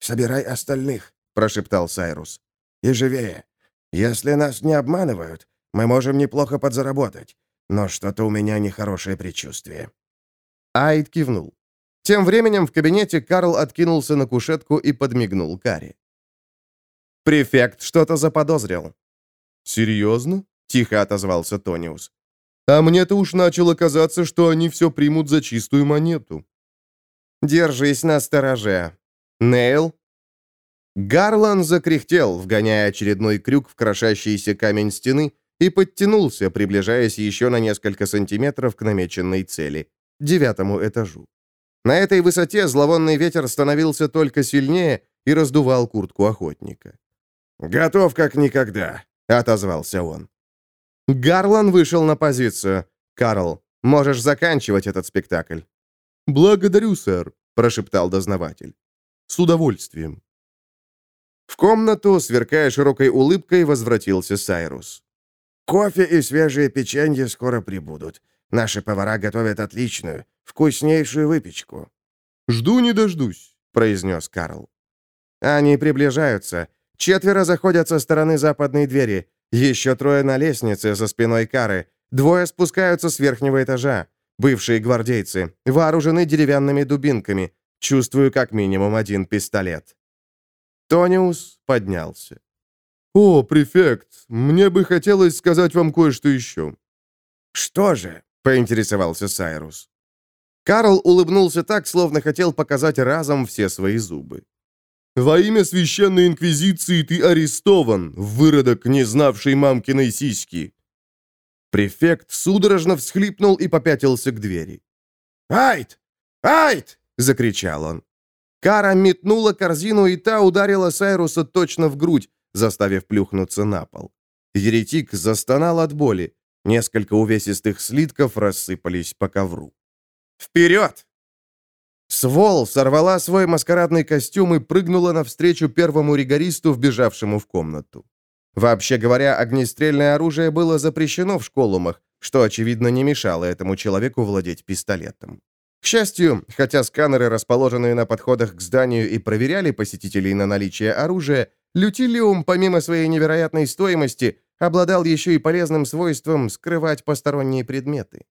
«Собирай остальных», — прошептал Сайрус. «И живее. Если нас не обманывают, мы можем неплохо подзаработать, но что-то у меня нехорошее предчувствие». Айд кивнул. Тем временем в кабинете Карл откинулся на кушетку и подмигнул Карри. Префект что-то заподозрил. «Серьезно?» — тихо отозвался Тониус. «А мне-то уж начало казаться, что они все примут за чистую монету». «Держись на стороже. Нейл?» Гарлан закряхтел, вгоняя очередной крюк в крошащийся камень стены, и подтянулся, приближаясь еще на несколько сантиметров к намеченной цели — девятому этажу. На этой высоте зловонный ветер становился только сильнее и раздувал куртку охотника. «Готов как никогда», — отозвался он. Гарлан вышел на позицию. «Карл, можешь заканчивать этот спектакль». «Благодарю, сэр», — прошептал дознаватель. «С удовольствием». В комнату, сверкая широкой улыбкой, возвратился Сайрус. «Кофе и свежие печенье скоро прибудут. Наши повара готовят отличную, вкуснейшую выпечку». «Жду не дождусь», — произнес Карл. «Они приближаются. Четверо заходят со стороны западной двери. Еще трое на лестнице за спиной Кары. Двое спускаются с верхнего этажа. Бывшие гвардейцы. Вооружены деревянными дубинками. Чувствую как минимум один пистолет. Тониус поднялся. «О, префект, мне бы хотелось сказать вам кое-что еще». «Что же?» — поинтересовался Сайрус. Карл улыбнулся так, словно хотел показать разом все свои зубы. Во имя священной инквизиции ты арестован, выродок, не знавший мамкиной сиськи!» Префект судорожно всхлипнул и попятился к двери. «Айд! Айд!» — закричал он. Кара метнула корзину, и та ударила Сайруса точно в грудь, заставив плюхнуться на пол. Еретик застонал от боли. Несколько увесистых слитков рассыпались по ковру. «Вперед!» Свол сорвала свой маскарадный костюм и прыгнула навстречу первому ригористу, вбежавшему в комнату. Вообще говоря, огнестрельное оружие было запрещено в школумах, что, очевидно, не мешало этому человеку владеть пистолетом. К счастью, хотя сканеры, расположенные на подходах к зданию, и проверяли посетителей на наличие оружия, лютилиум, помимо своей невероятной стоимости, обладал еще и полезным свойством скрывать посторонние предметы.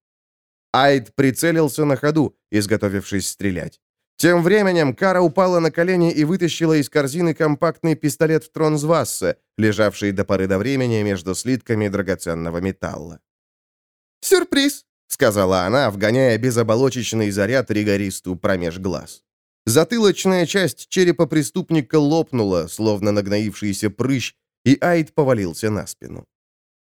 Айд прицелился на ходу, изготовившись стрелять. Тем временем Кара упала на колени и вытащила из корзины компактный пистолет в Тронзвассе, лежавший до поры до времени между слитками драгоценного металла. «Сюрприз!» — сказала она, вгоняя безоболочечный заряд ригористу промеж глаз. Затылочная часть черепа преступника лопнула, словно нагноившийся прыщ, и Айд повалился на спину.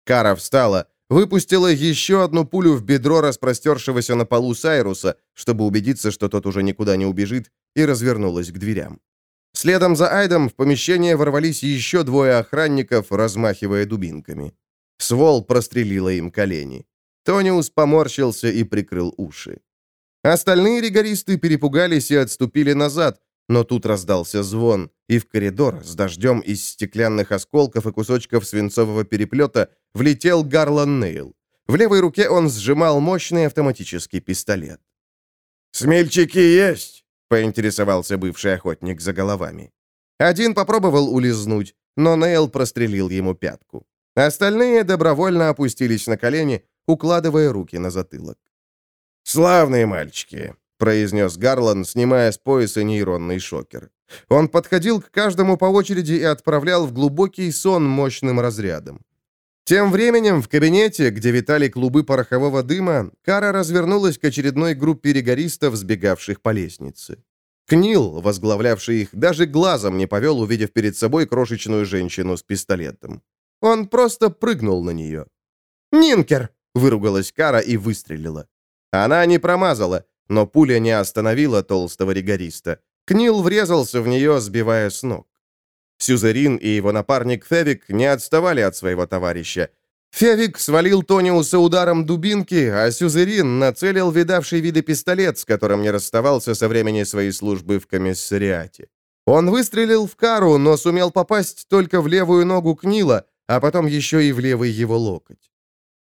Кара встала, выпустила еще одну пулю в бедро распростершегося на полу Сайруса, чтобы убедиться, что тот уже никуда не убежит, и развернулась к дверям. Следом за Айдом в помещение ворвались еще двое охранников, размахивая дубинками. Свол прострелила им колени. Тониус поморщился и прикрыл уши. Остальные ригористы перепугались и отступили назад, но тут раздался звон, и в коридор с дождем из стеклянных осколков и кусочков свинцового переплета влетел Гарлан Нейл. В левой руке он сжимал мощный автоматический пистолет. «Смельчаки есть?» — поинтересовался бывший охотник за головами. Один попробовал улизнуть, но Нейл прострелил ему пятку. Остальные добровольно опустились на колени, укладывая руки на затылок. «Славные мальчики», — произнес Гарлан, снимая с пояса нейронный шокер. Он подходил к каждому по очереди и отправлял в глубокий сон мощным разрядом. Тем временем в кабинете, где витали клубы порохового дыма, Кара развернулась к очередной группе ригористов, сбегавших по лестнице. Книл, возглавлявший их, даже глазом не повел, увидев перед собой крошечную женщину с пистолетом. Он просто прыгнул на нее. «Нинкер!» — выругалась Кара и выстрелила. Она не промазала, но пуля не остановила толстого ригориста. Книл врезался в нее, сбивая с ног. Сюзерин и его напарник Февик не отставали от своего товарища. Февик свалил Тониуса ударом дубинки, а Сюзерин нацелил видавший виды пистолет, с которым не расставался со времени своей службы в комиссариате. Он выстрелил в Кару, но сумел попасть только в левую ногу Книла, а потом еще и в левый его локоть.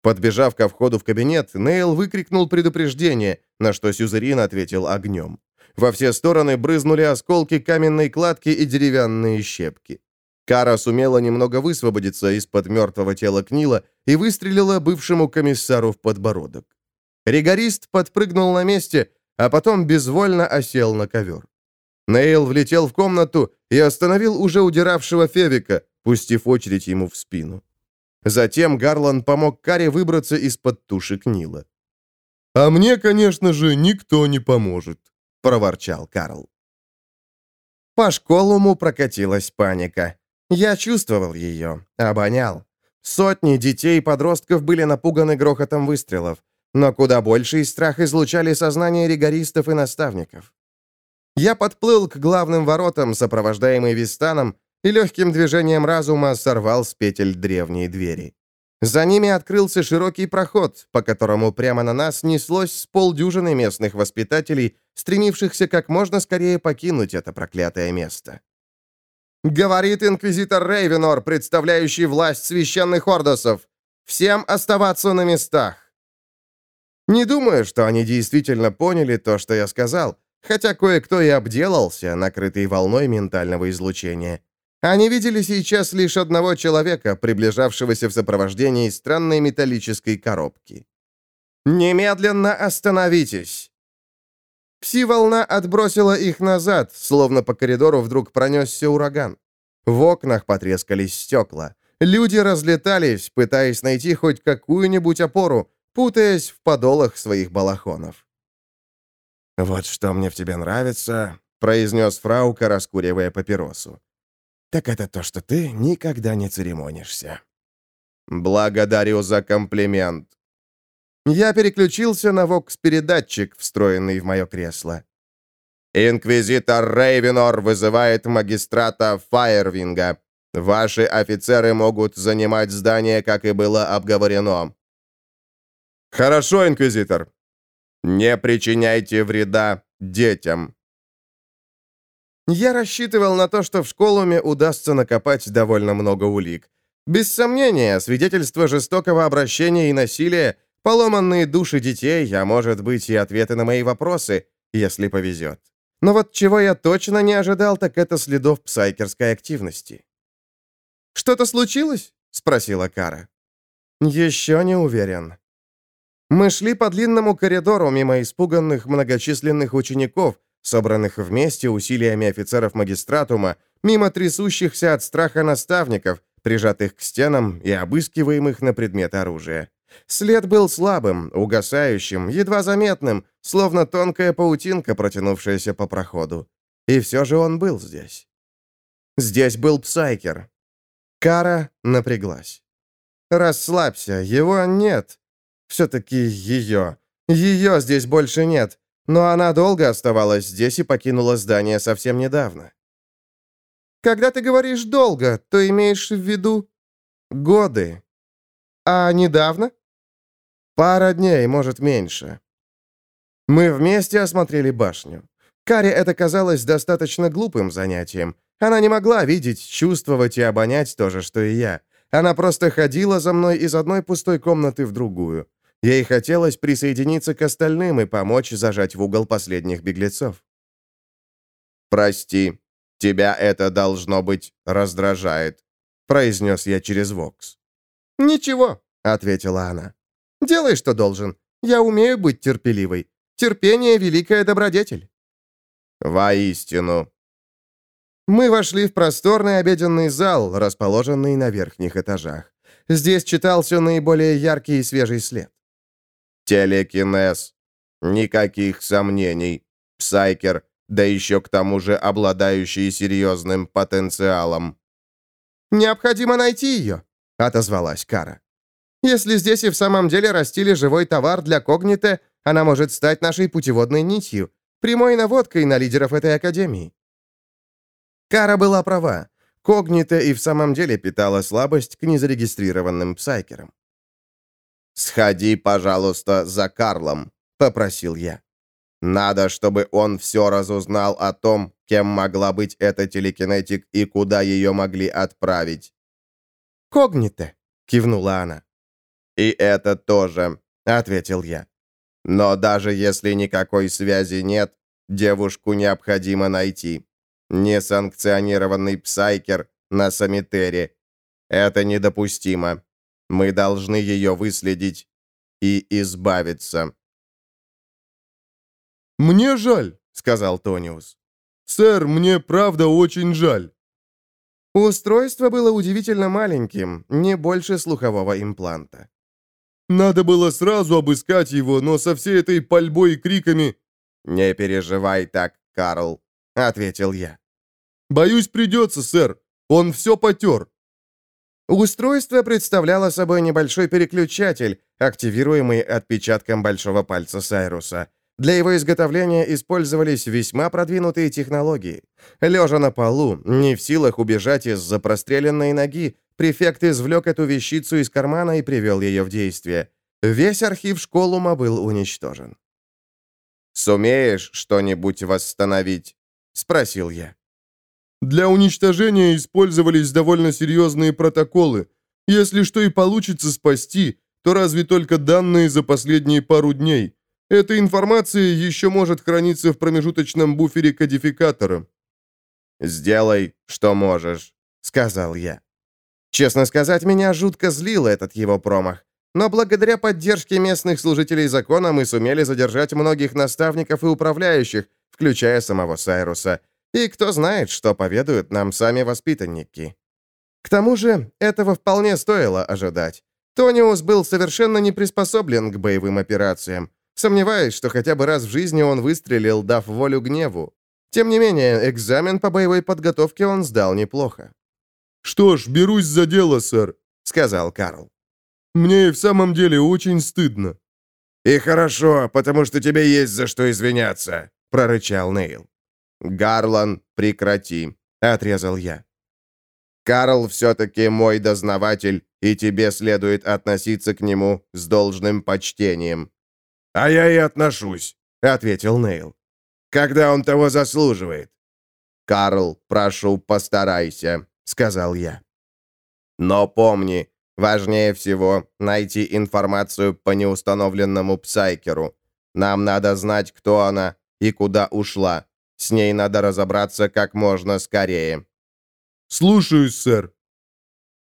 Подбежав ко входу в кабинет, Нейл выкрикнул предупреждение, на что Сюзерин ответил огнем. Во все стороны брызнули осколки каменной кладки и деревянные щепки. Кара сумела немного высвободиться из-под мертвого тела Книла и выстрелила бывшему комиссару в подбородок. Ригорист подпрыгнул на месте, а потом безвольно осел на ковер. Нейл влетел в комнату и остановил уже удиравшего Февика, пустив очередь ему в спину. Затем Гарлан помог Каре выбраться из-под туши Книла. «А мне, конечно же, никто не поможет», — проворчал Карл. По школуму прокатилась паника. Я чувствовал ее, обонял. Сотни детей и подростков были напуганы грохотом выстрелов, но куда больший страх излучали сознание ригористов и наставников. Я подплыл к главным воротам, сопровождаемый Вистаном, и легким движением разума сорвал с петель древние двери. За ними открылся широкий проход, по которому прямо на нас неслось с полдюжины местных воспитателей, стремившихся как можно скорее покинуть это проклятое место. «Говорит инквизитор Рейвенор, представляющий власть священных ордосов. Всем оставаться на местах!» Не думаю, что они действительно поняли то, что я сказал, хотя кое-кто и обделался, накрытый волной ментального излучения. Они видели сейчас лишь одного человека, приближавшегося в сопровождении странной металлической коробки. «Немедленно остановитесь!» Пси-волна отбросила их назад, словно по коридору вдруг пронесся ураган. В окнах потрескались стекла. Люди разлетались, пытаясь найти хоть какую-нибудь опору, путаясь в подолах своих балахонов. «Вот что мне в тебе нравится», — произнес Фраука, раскуривая папиросу так это то, что ты никогда не церемонишься. Благодарю за комплимент. Я переключился на вокс-передатчик, встроенный в мое кресло. Инквизитор Рейвенор вызывает магистрата Файервинга. Ваши офицеры могут занимать здание, как и было обговорено. Хорошо, инквизитор. Не причиняйте вреда детям. Я рассчитывал на то, что в школуме удастся накопать довольно много улик. Без сомнения, свидетельства жестокого обращения и насилия, поломанные души детей, а может быть и ответы на мои вопросы, если повезет. Но вот чего я точно не ожидал, так это следов псайкерской активности. «Что-то случилось?» — спросила Кара. «Еще не уверен». Мы шли по длинному коридору мимо испуганных многочисленных учеников, собранных вместе усилиями офицеров магистратума, мимо трясущихся от страха наставников, прижатых к стенам и обыскиваемых на предмет оружия. След был слабым, угасающим, едва заметным, словно тонкая паутинка, протянувшаяся по проходу. И все же он был здесь. Здесь был Псайкер. Кара напряглась. «Расслабься, его нет. Все-таки ее. Ее здесь больше нет. Но она долго оставалась здесь и покинула здание совсем недавно. Когда ты говоришь «долго», то имеешь в виду годы. А недавно? Пара дней, может, меньше. Мы вместе осмотрели башню. Каре это казалось достаточно глупым занятием. Она не могла видеть, чувствовать и обонять то же, что и я. Она просто ходила за мной из одной пустой комнаты в другую. Ей хотелось присоединиться к остальным и помочь зажать в угол последних беглецов. «Прости, тебя это, должно быть, раздражает», — произнес я через Вокс. «Ничего», — ответила она. «Делай, что должен. Я умею быть терпеливой. Терпение — великая добродетель». «Воистину». Мы вошли в просторный обеденный зал, расположенный на верхних этажах. Здесь читался наиболее яркий и свежий след. Телекинез. Никаких сомнений. Псайкер, да еще к тому же обладающий серьезным потенциалом. «Необходимо найти ее», — отозвалась Кара. «Если здесь и в самом деле растили живой товар для когнита, она может стать нашей путеводной нитью, прямой наводкой на лидеров этой академии». Кара была права. Когнита и в самом деле питала слабость к незарегистрированным псайкерам. «Сходи, пожалуйста, за Карлом», — попросил я. «Надо, чтобы он все разузнал о том, кем могла быть эта телекинетик и куда ее могли отправить». «Когните», — кивнула она. «И это тоже», — ответил я. «Но даже если никакой связи нет, девушку необходимо найти. Несанкционированный псайкер на Самитере. Это недопустимо. Мы должны ее выследить и избавиться. «Мне жаль», — сказал Тониус. «Сэр, мне правда очень жаль». Устройство было удивительно маленьким, не больше слухового импланта. «Надо было сразу обыскать его, но со всей этой пальбой и криками...» «Не переживай так, Карл», — ответил я. «Боюсь, придется, сэр. Он все потер». Устройство представляло собой небольшой переключатель, активируемый отпечатком большого пальца Сайруса. Для его изготовления использовались весьма продвинутые технологии. Лежа на полу, не в силах убежать из-за простреленной ноги, префект извлек эту вещицу из кармана и привел ее в действие. Весь архив школума был уничтожен. «Сумеешь что-нибудь восстановить?» — спросил я. Для уничтожения использовались довольно серьезные протоколы. Если что и получится спасти, то разве только данные за последние пару дней. Эта информация еще может храниться в промежуточном буфере кодификатора. «Сделай, что можешь», — сказал я. Честно сказать, меня жутко злил этот его промах. Но благодаря поддержке местных служителей закона мы сумели задержать многих наставников и управляющих, включая самого Сайруса. И кто знает, что поведают нам сами воспитанники. К тому же, этого вполне стоило ожидать. Тониус был совершенно не приспособлен к боевым операциям. Сомневаюсь, что хотя бы раз в жизни он выстрелил, дав волю гневу. Тем не менее, экзамен по боевой подготовке он сдал неплохо. «Что ж, берусь за дело, сэр», — сказал Карл. «Мне и в самом деле очень стыдно». «И хорошо, потому что тебе есть за что извиняться», — прорычал Нейл. «Гарлан, прекрати», — отрезал я. «Карл все-таки мой дознаватель, и тебе следует относиться к нему с должным почтением». «А я и отношусь», — ответил Нейл. «Когда он того заслуживает». «Карл, прошу, постарайся», — сказал я. «Но помни, важнее всего найти информацию по неустановленному Псайкеру. Нам надо знать, кто она и куда ушла. С ней надо разобраться как можно скорее». «Слушаюсь, сэр».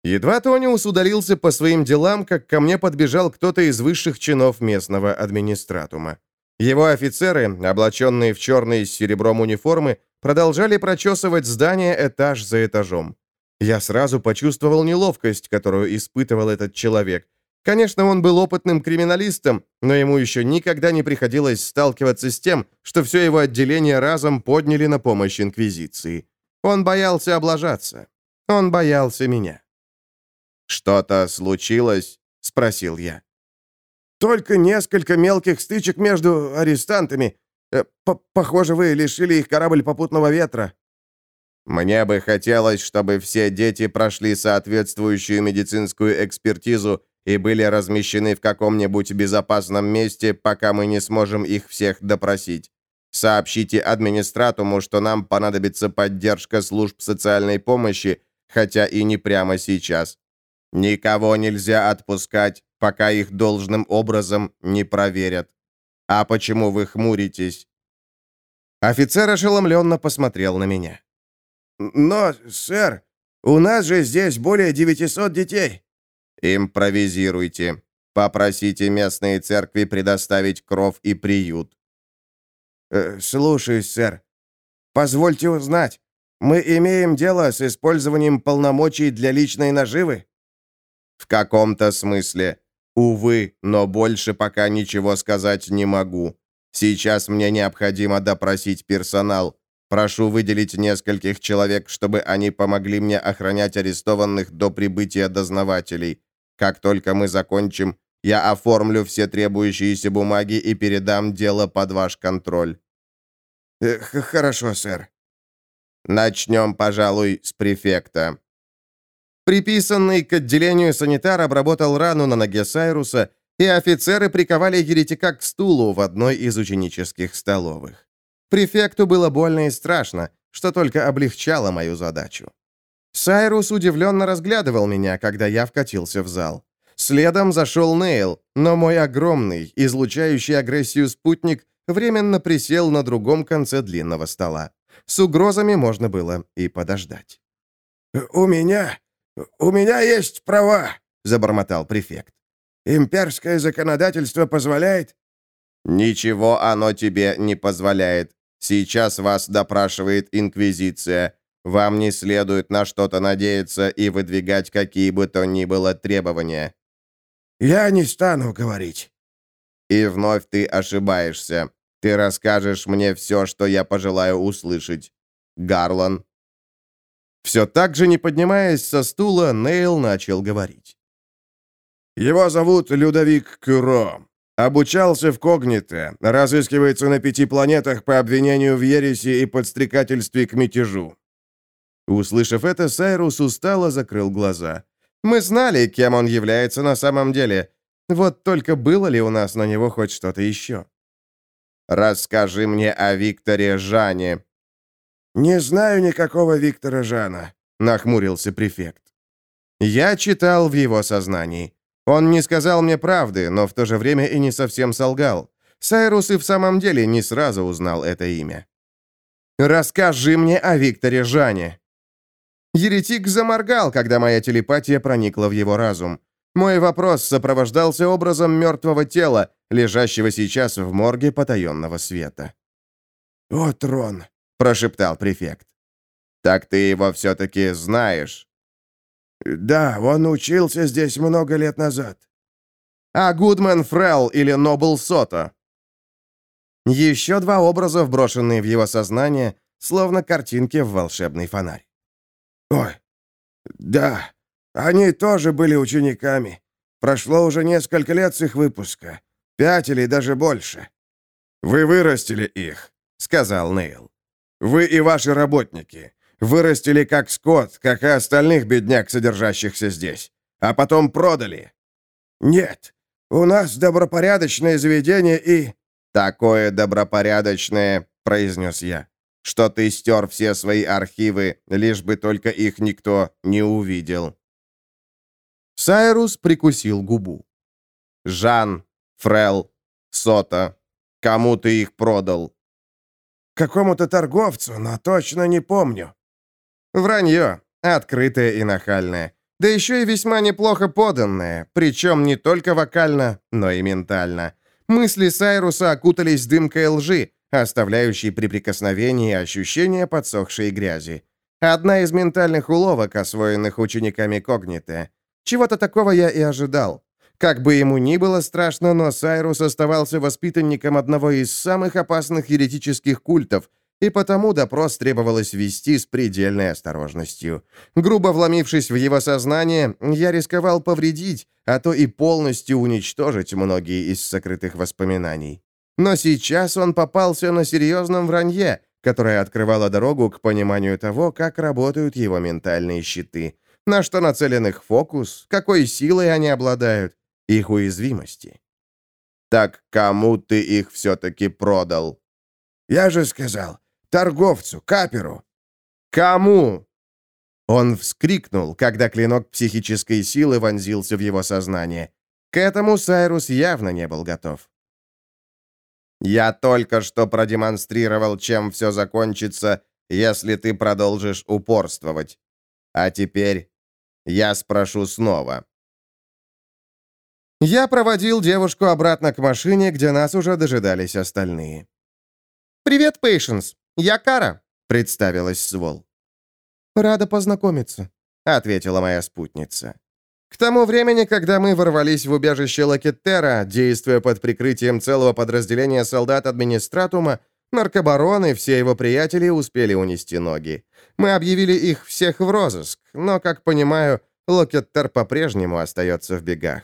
Едва Тониус удалился по своим делам, как ко мне подбежал кто-то из высших чинов местного администратума. Его офицеры, облаченные в черные с серебром униформы, продолжали прочесывать здание этаж за этажом. Я сразу почувствовал неловкость, которую испытывал этот человек, Конечно, он был опытным криминалистом, но ему еще никогда не приходилось сталкиваться с тем, что все его отделение разом подняли на помощь Инквизиции. Он боялся облажаться. Он боялся меня. «Что-то случилось?» — спросил я. «Только несколько мелких стычек между арестантами. Э, похоже, вы лишили их корабль попутного ветра». «Мне бы хотелось, чтобы все дети прошли соответствующую медицинскую экспертизу и были размещены в каком-нибудь безопасном месте, пока мы не сможем их всех допросить. Сообщите администратуму, что нам понадобится поддержка служб социальной помощи, хотя и не прямо сейчас. Никого нельзя отпускать, пока их должным образом не проверят. А почему вы хмуритесь?» Офицер ошеломленно посмотрел на меня. «Но, сэр, у нас же здесь более 900 детей. Импровизируйте. Попросите местные церкви предоставить кров и приют. Э, слушаюсь, сэр. Позвольте узнать, мы имеем дело с использованием полномочий для личной наживы? В каком-то смысле. Увы, но больше пока ничего сказать не могу. Сейчас мне необходимо допросить персонал. Прошу выделить нескольких человек, чтобы они помогли мне охранять арестованных до прибытия дознавателей. Как только мы закончим, я оформлю все требующиеся бумаги и передам дело под ваш контроль». «Хорошо, сэр». «Начнем, пожалуй, с префекта». Приписанный к отделению санитар обработал рану на ноге Сайруса, и офицеры приковали еретика к стулу в одной из ученических столовых. Префекту было больно и страшно, что только облегчало мою задачу. Сайрус удивленно разглядывал меня, когда я вкатился в зал. Следом зашел Нейл, но мой огромный, излучающий агрессию спутник временно присел на другом конце длинного стола. С угрозами можно было и подождать. «У меня... у меня есть права», — забормотал префект. «Имперское законодательство позволяет...» «Ничего оно тебе не позволяет. Сейчас вас допрашивает Инквизиция. Вам не следует на что-то надеяться и выдвигать какие бы то ни было требования». «Я не стану говорить». «И вновь ты ошибаешься. Ты расскажешь мне все, что я пожелаю услышать. Гарлан». Все так же, не поднимаясь со стула, Нейл начал говорить. «Его зовут Людовик Кюро. Обучался в Когните, разыскивается на пяти планетах по обвинению в ереси и подстрекательстве к мятежу. Услышав это, Сайрус устало закрыл глаза. «Мы знали, кем он является на самом деле. Вот только было ли у нас на него хоть что-то еще?» «Расскажи мне о Викторе Жане». «Не знаю никакого Виктора Жана», — нахмурился префект. Я читал в его сознании. Он не сказал мне правды, но в то же время и не совсем солгал. Сайрус и в самом деле не сразу узнал это имя. «Расскажи мне о Викторе Жане», Еретик заморгал, когда моя телепатия проникла в его разум. Мой вопрос сопровождался образом мертвого тела, лежащего сейчас в морге потаенного света. «О, трон!» — прошептал префект. «Так ты его все-таки знаешь?» «Да, он учился здесь много лет назад». «А Гудман Фрелл или Нобл Сото?» Еще два образа, вброшенные в его сознание, словно картинки в волшебный фонарь. «Ой, да, они тоже были учениками. Прошло уже несколько лет с их выпуска. Пять или даже больше». «Вы вырастили их», — сказал Нейл. «Вы и ваши работники. Вырастили как скот, как и остальных бедняк, содержащихся здесь. А потом продали». «Нет, у нас добропорядочное заведение и...» «Такое добропорядочное», — произнес я что ты стер все свои архивы, лишь бы только их никто не увидел». Сайрус прикусил губу. «Жан, Фрел, Сота, кому ты их продал?» «Какому-то торговцу, но точно не помню». «Вранье, открытое и нахальное, да еще и весьма неплохо поданное, причем не только вокально, но и ментально. Мысли Сайруса окутались дымкой лжи, оставляющий при прикосновении ощущение подсохшей грязи. Одна из ментальных уловок, освоенных учениками Когнита. Чего-то такого я и ожидал. Как бы ему ни было страшно, но Сайрус оставался воспитанником одного из самых опасных еретических культов, и потому допрос требовалось вести с предельной осторожностью. Грубо вломившись в его сознание, я рисковал повредить, а то и полностью уничтожить многие из сокрытых воспоминаний. Но сейчас он попался на серьезном вранье, которое открывало дорогу к пониманию того, как работают его ментальные щиты, на что нацелен их фокус, какой силой они обладают, их уязвимости. «Так кому ты их все-таки продал?» «Я же сказал, торговцу, каперу». «Кому?» Он вскрикнул, когда клинок психической силы вонзился в его сознание. К этому Сайрус явно не был готов. Я только что продемонстрировал, чем все закончится, если ты продолжишь упорствовать. А теперь я спрошу снова. Я проводил девушку обратно к машине, где нас уже дожидались остальные. «Привет, Пейшенс. Я Кара», — представилась Свол. «Рада познакомиться», — ответила моя спутница. К тому времени, когда мы ворвались в убежище Лакеттера, действуя под прикрытием целого подразделения солдат администратума, наркобарон и все его приятели успели унести ноги. Мы объявили их всех в розыск, но, как понимаю, Локеттер по-прежнему остается в бегах.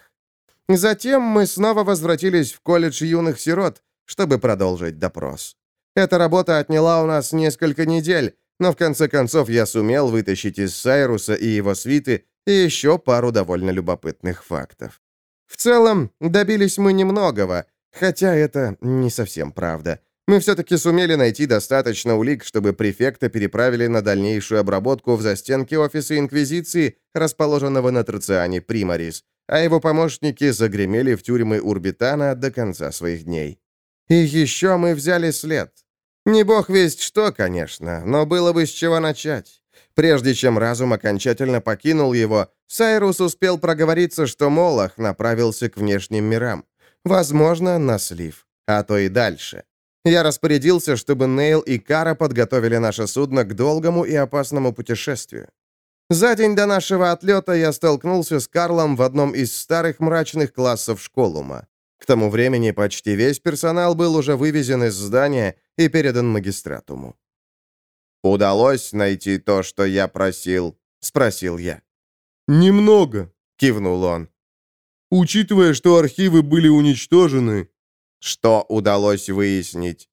Затем мы снова возвратились в колледж юных сирот, чтобы продолжить допрос. Эта работа отняла у нас несколько недель, но в конце концов я сумел вытащить из Сайруса и его свиты и еще пару довольно любопытных фактов. В целом, добились мы немногого, хотя это не совсем правда. Мы все-таки сумели найти достаточно улик, чтобы префекта переправили на дальнейшую обработку в застенки офиса Инквизиции, расположенного на Трациане Примарис, а его помощники загремели в тюрьмы Урбитана до конца своих дней. И еще мы взяли след. Не бог весть что, конечно, но было бы с чего начать. Прежде чем разум окончательно покинул его, Сайрус успел проговориться, что Молох направился к внешним мирам. Возможно, на слив, а то и дальше. Я распорядился, чтобы Нейл и Кара подготовили наше судно к долгому и опасному путешествию. За день до нашего отлета я столкнулся с Карлом в одном из старых мрачных классов школума. К тому времени почти весь персонал был уже вывезен из здания и передан магистратуму. «Удалось найти то, что я просил?» — спросил я. «Немного», — кивнул он. «Учитывая, что архивы были уничтожены...» «Что удалось выяснить?»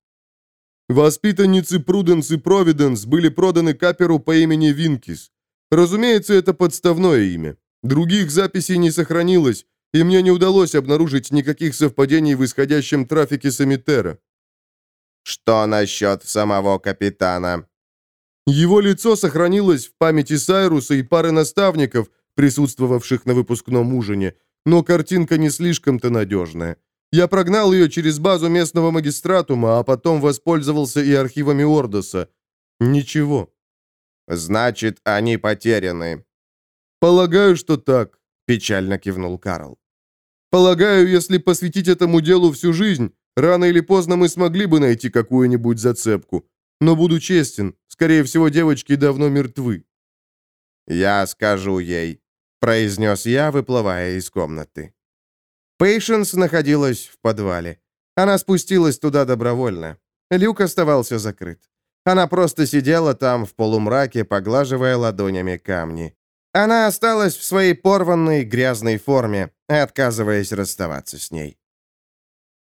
Воспитанницы Пруденс и Провиденс были проданы каперу по имени Винкис. Разумеется, это подставное имя. Других записей не сохранилось, и мне не удалось обнаружить никаких совпадений в исходящем трафике Самитера. «Что насчет самого капитана?» Его лицо сохранилось в памяти Сайруса и пары наставников, присутствовавших на выпускном ужине, но картинка не слишком-то надежная. Я прогнал ее через базу местного магистратума, а потом воспользовался и архивами Ордоса. Ничего. «Значит, они потеряны». «Полагаю, что так», — печально кивнул Карл. «Полагаю, если посвятить этому делу всю жизнь, рано или поздно мы смогли бы найти какую-нибудь зацепку. Но буду честен, скорее всего, девочки давно мертвы». «Я скажу ей», — произнес я, выплывая из комнаты. Пейшенс находилась в подвале. Она спустилась туда добровольно. Люк оставался закрыт. Она просто сидела там в полумраке, поглаживая ладонями камни. Она осталась в своей порванной грязной форме, отказываясь расставаться с ней.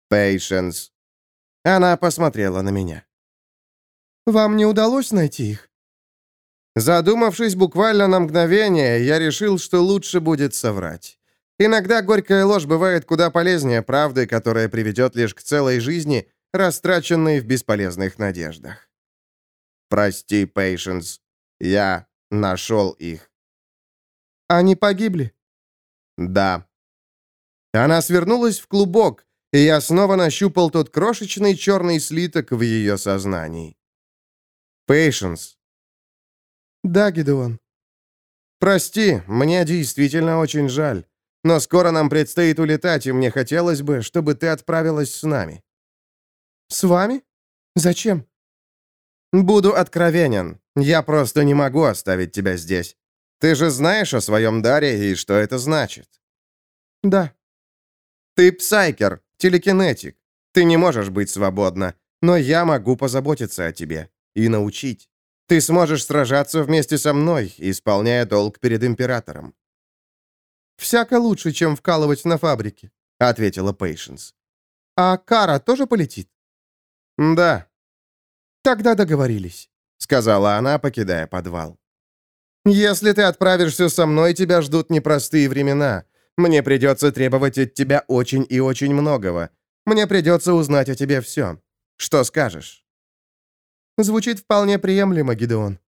Пейшенс. Она посмотрела на меня. Вам не удалось найти их?» Задумавшись буквально на мгновение, я решил, что лучше будет соврать. Иногда горькая ложь бывает куда полезнее правды, которая приведет лишь к целой жизни, растраченной в бесполезных надеждах. «Прости, Пейшенс, я нашел их». «Они погибли?» «Да». Она свернулась в клубок, и я снова нащупал тот крошечный черный слиток в ее сознании. Пейшенс. Да, Гидеон. Прости, мне действительно очень жаль. Но скоро нам предстоит улетать, и мне хотелось бы, чтобы ты отправилась с нами. С вами? Зачем? Буду откровенен. Я просто не могу оставить тебя здесь. Ты же знаешь о своем даре и что это значит? Да. Ты псайкер, телекинетик. Ты не можешь быть свободна, но я могу позаботиться о тебе и научить. Ты сможешь сражаться вместе со мной, исполняя долг перед императором». «Всяко лучше, чем вкалывать на фабрике», — ответила Пейшенс. «А Кара тоже полетит?» «Да». «Тогда договорились», — сказала она, покидая подвал. «Если ты отправишься со мной, тебя ждут непростые времена. Мне придется требовать от тебя очень и очень многого. Мне придется узнать о тебе все. Что скажешь?» Звучит вполне приемлемо, Гидеон.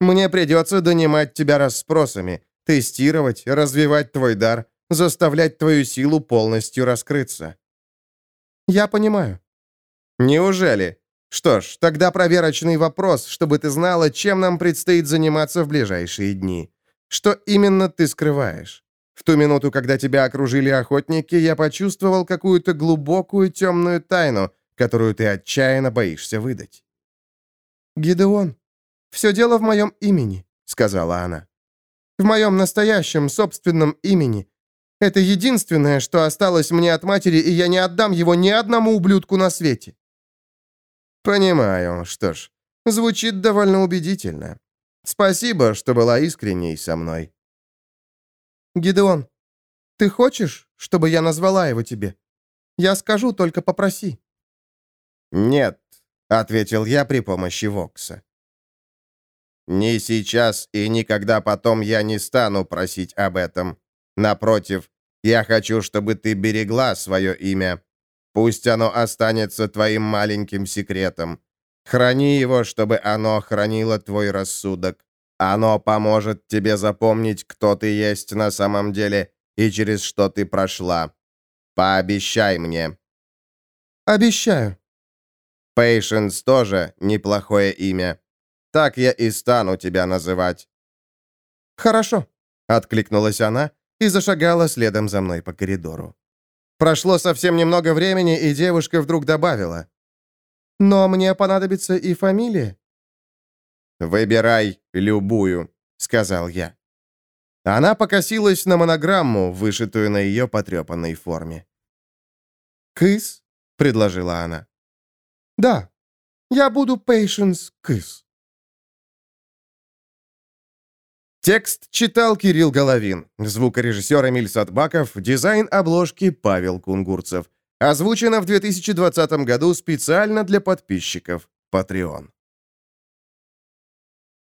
Мне придется донимать тебя расспросами, тестировать, развивать твой дар, заставлять твою силу полностью раскрыться. Я понимаю. Неужели? Что ж, тогда проверочный вопрос, чтобы ты знала, чем нам предстоит заниматься в ближайшие дни. Что именно ты скрываешь? В ту минуту, когда тебя окружили охотники, я почувствовал какую-то глубокую темную тайну, которую ты отчаянно боишься выдать». «Гидеон, все дело в моем имени», — сказала она. «В моем настоящем, собственном имени. Это единственное, что осталось мне от матери, и я не отдам его ни одному ублюдку на свете». «Понимаю. Что ж, звучит довольно убедительно. Спасибо, что была искренней со мной». «Гидеон, ты хочешь, чтобы я назвала его тебе? Я скажу, только попроси». «Нет», — ответил я при помощи Вокса. «Ни сейчас и никогда потом я не стану просить об этом. Напротив, я хочу, чтобы ты берегла свое имя. Пусть оно останется твоим маленьким секретом. Храни его, чтобы оно хранило твой рассудок. Оно поможет тебе запомнить, кто ты есть на самом деле и через что ты прошла. Пообещай мне». «Обещаю», Пейшенс тоже неплохое имя. Так я и стану тебя называть». «Хорошо», — откликнулась она и зашагала следом за мной по коридору. Прошло совсем немного времени, и девушка вдруг добавила. «Но мне понадобится и фамилия». «Выбирай любую», — сказал я. Она покосилась на монограмму, вышитую на ее потрепанной форме. «Кыс?» — предложила она. Да, я буду Пейшенс Кыс. Текст читал Кирилл Головин, звукорежиссер Эмиль Садбаков, дизайн обложки Павел Кунгурцев. Озвучено в 2020 году специально для подписчиков Patreon.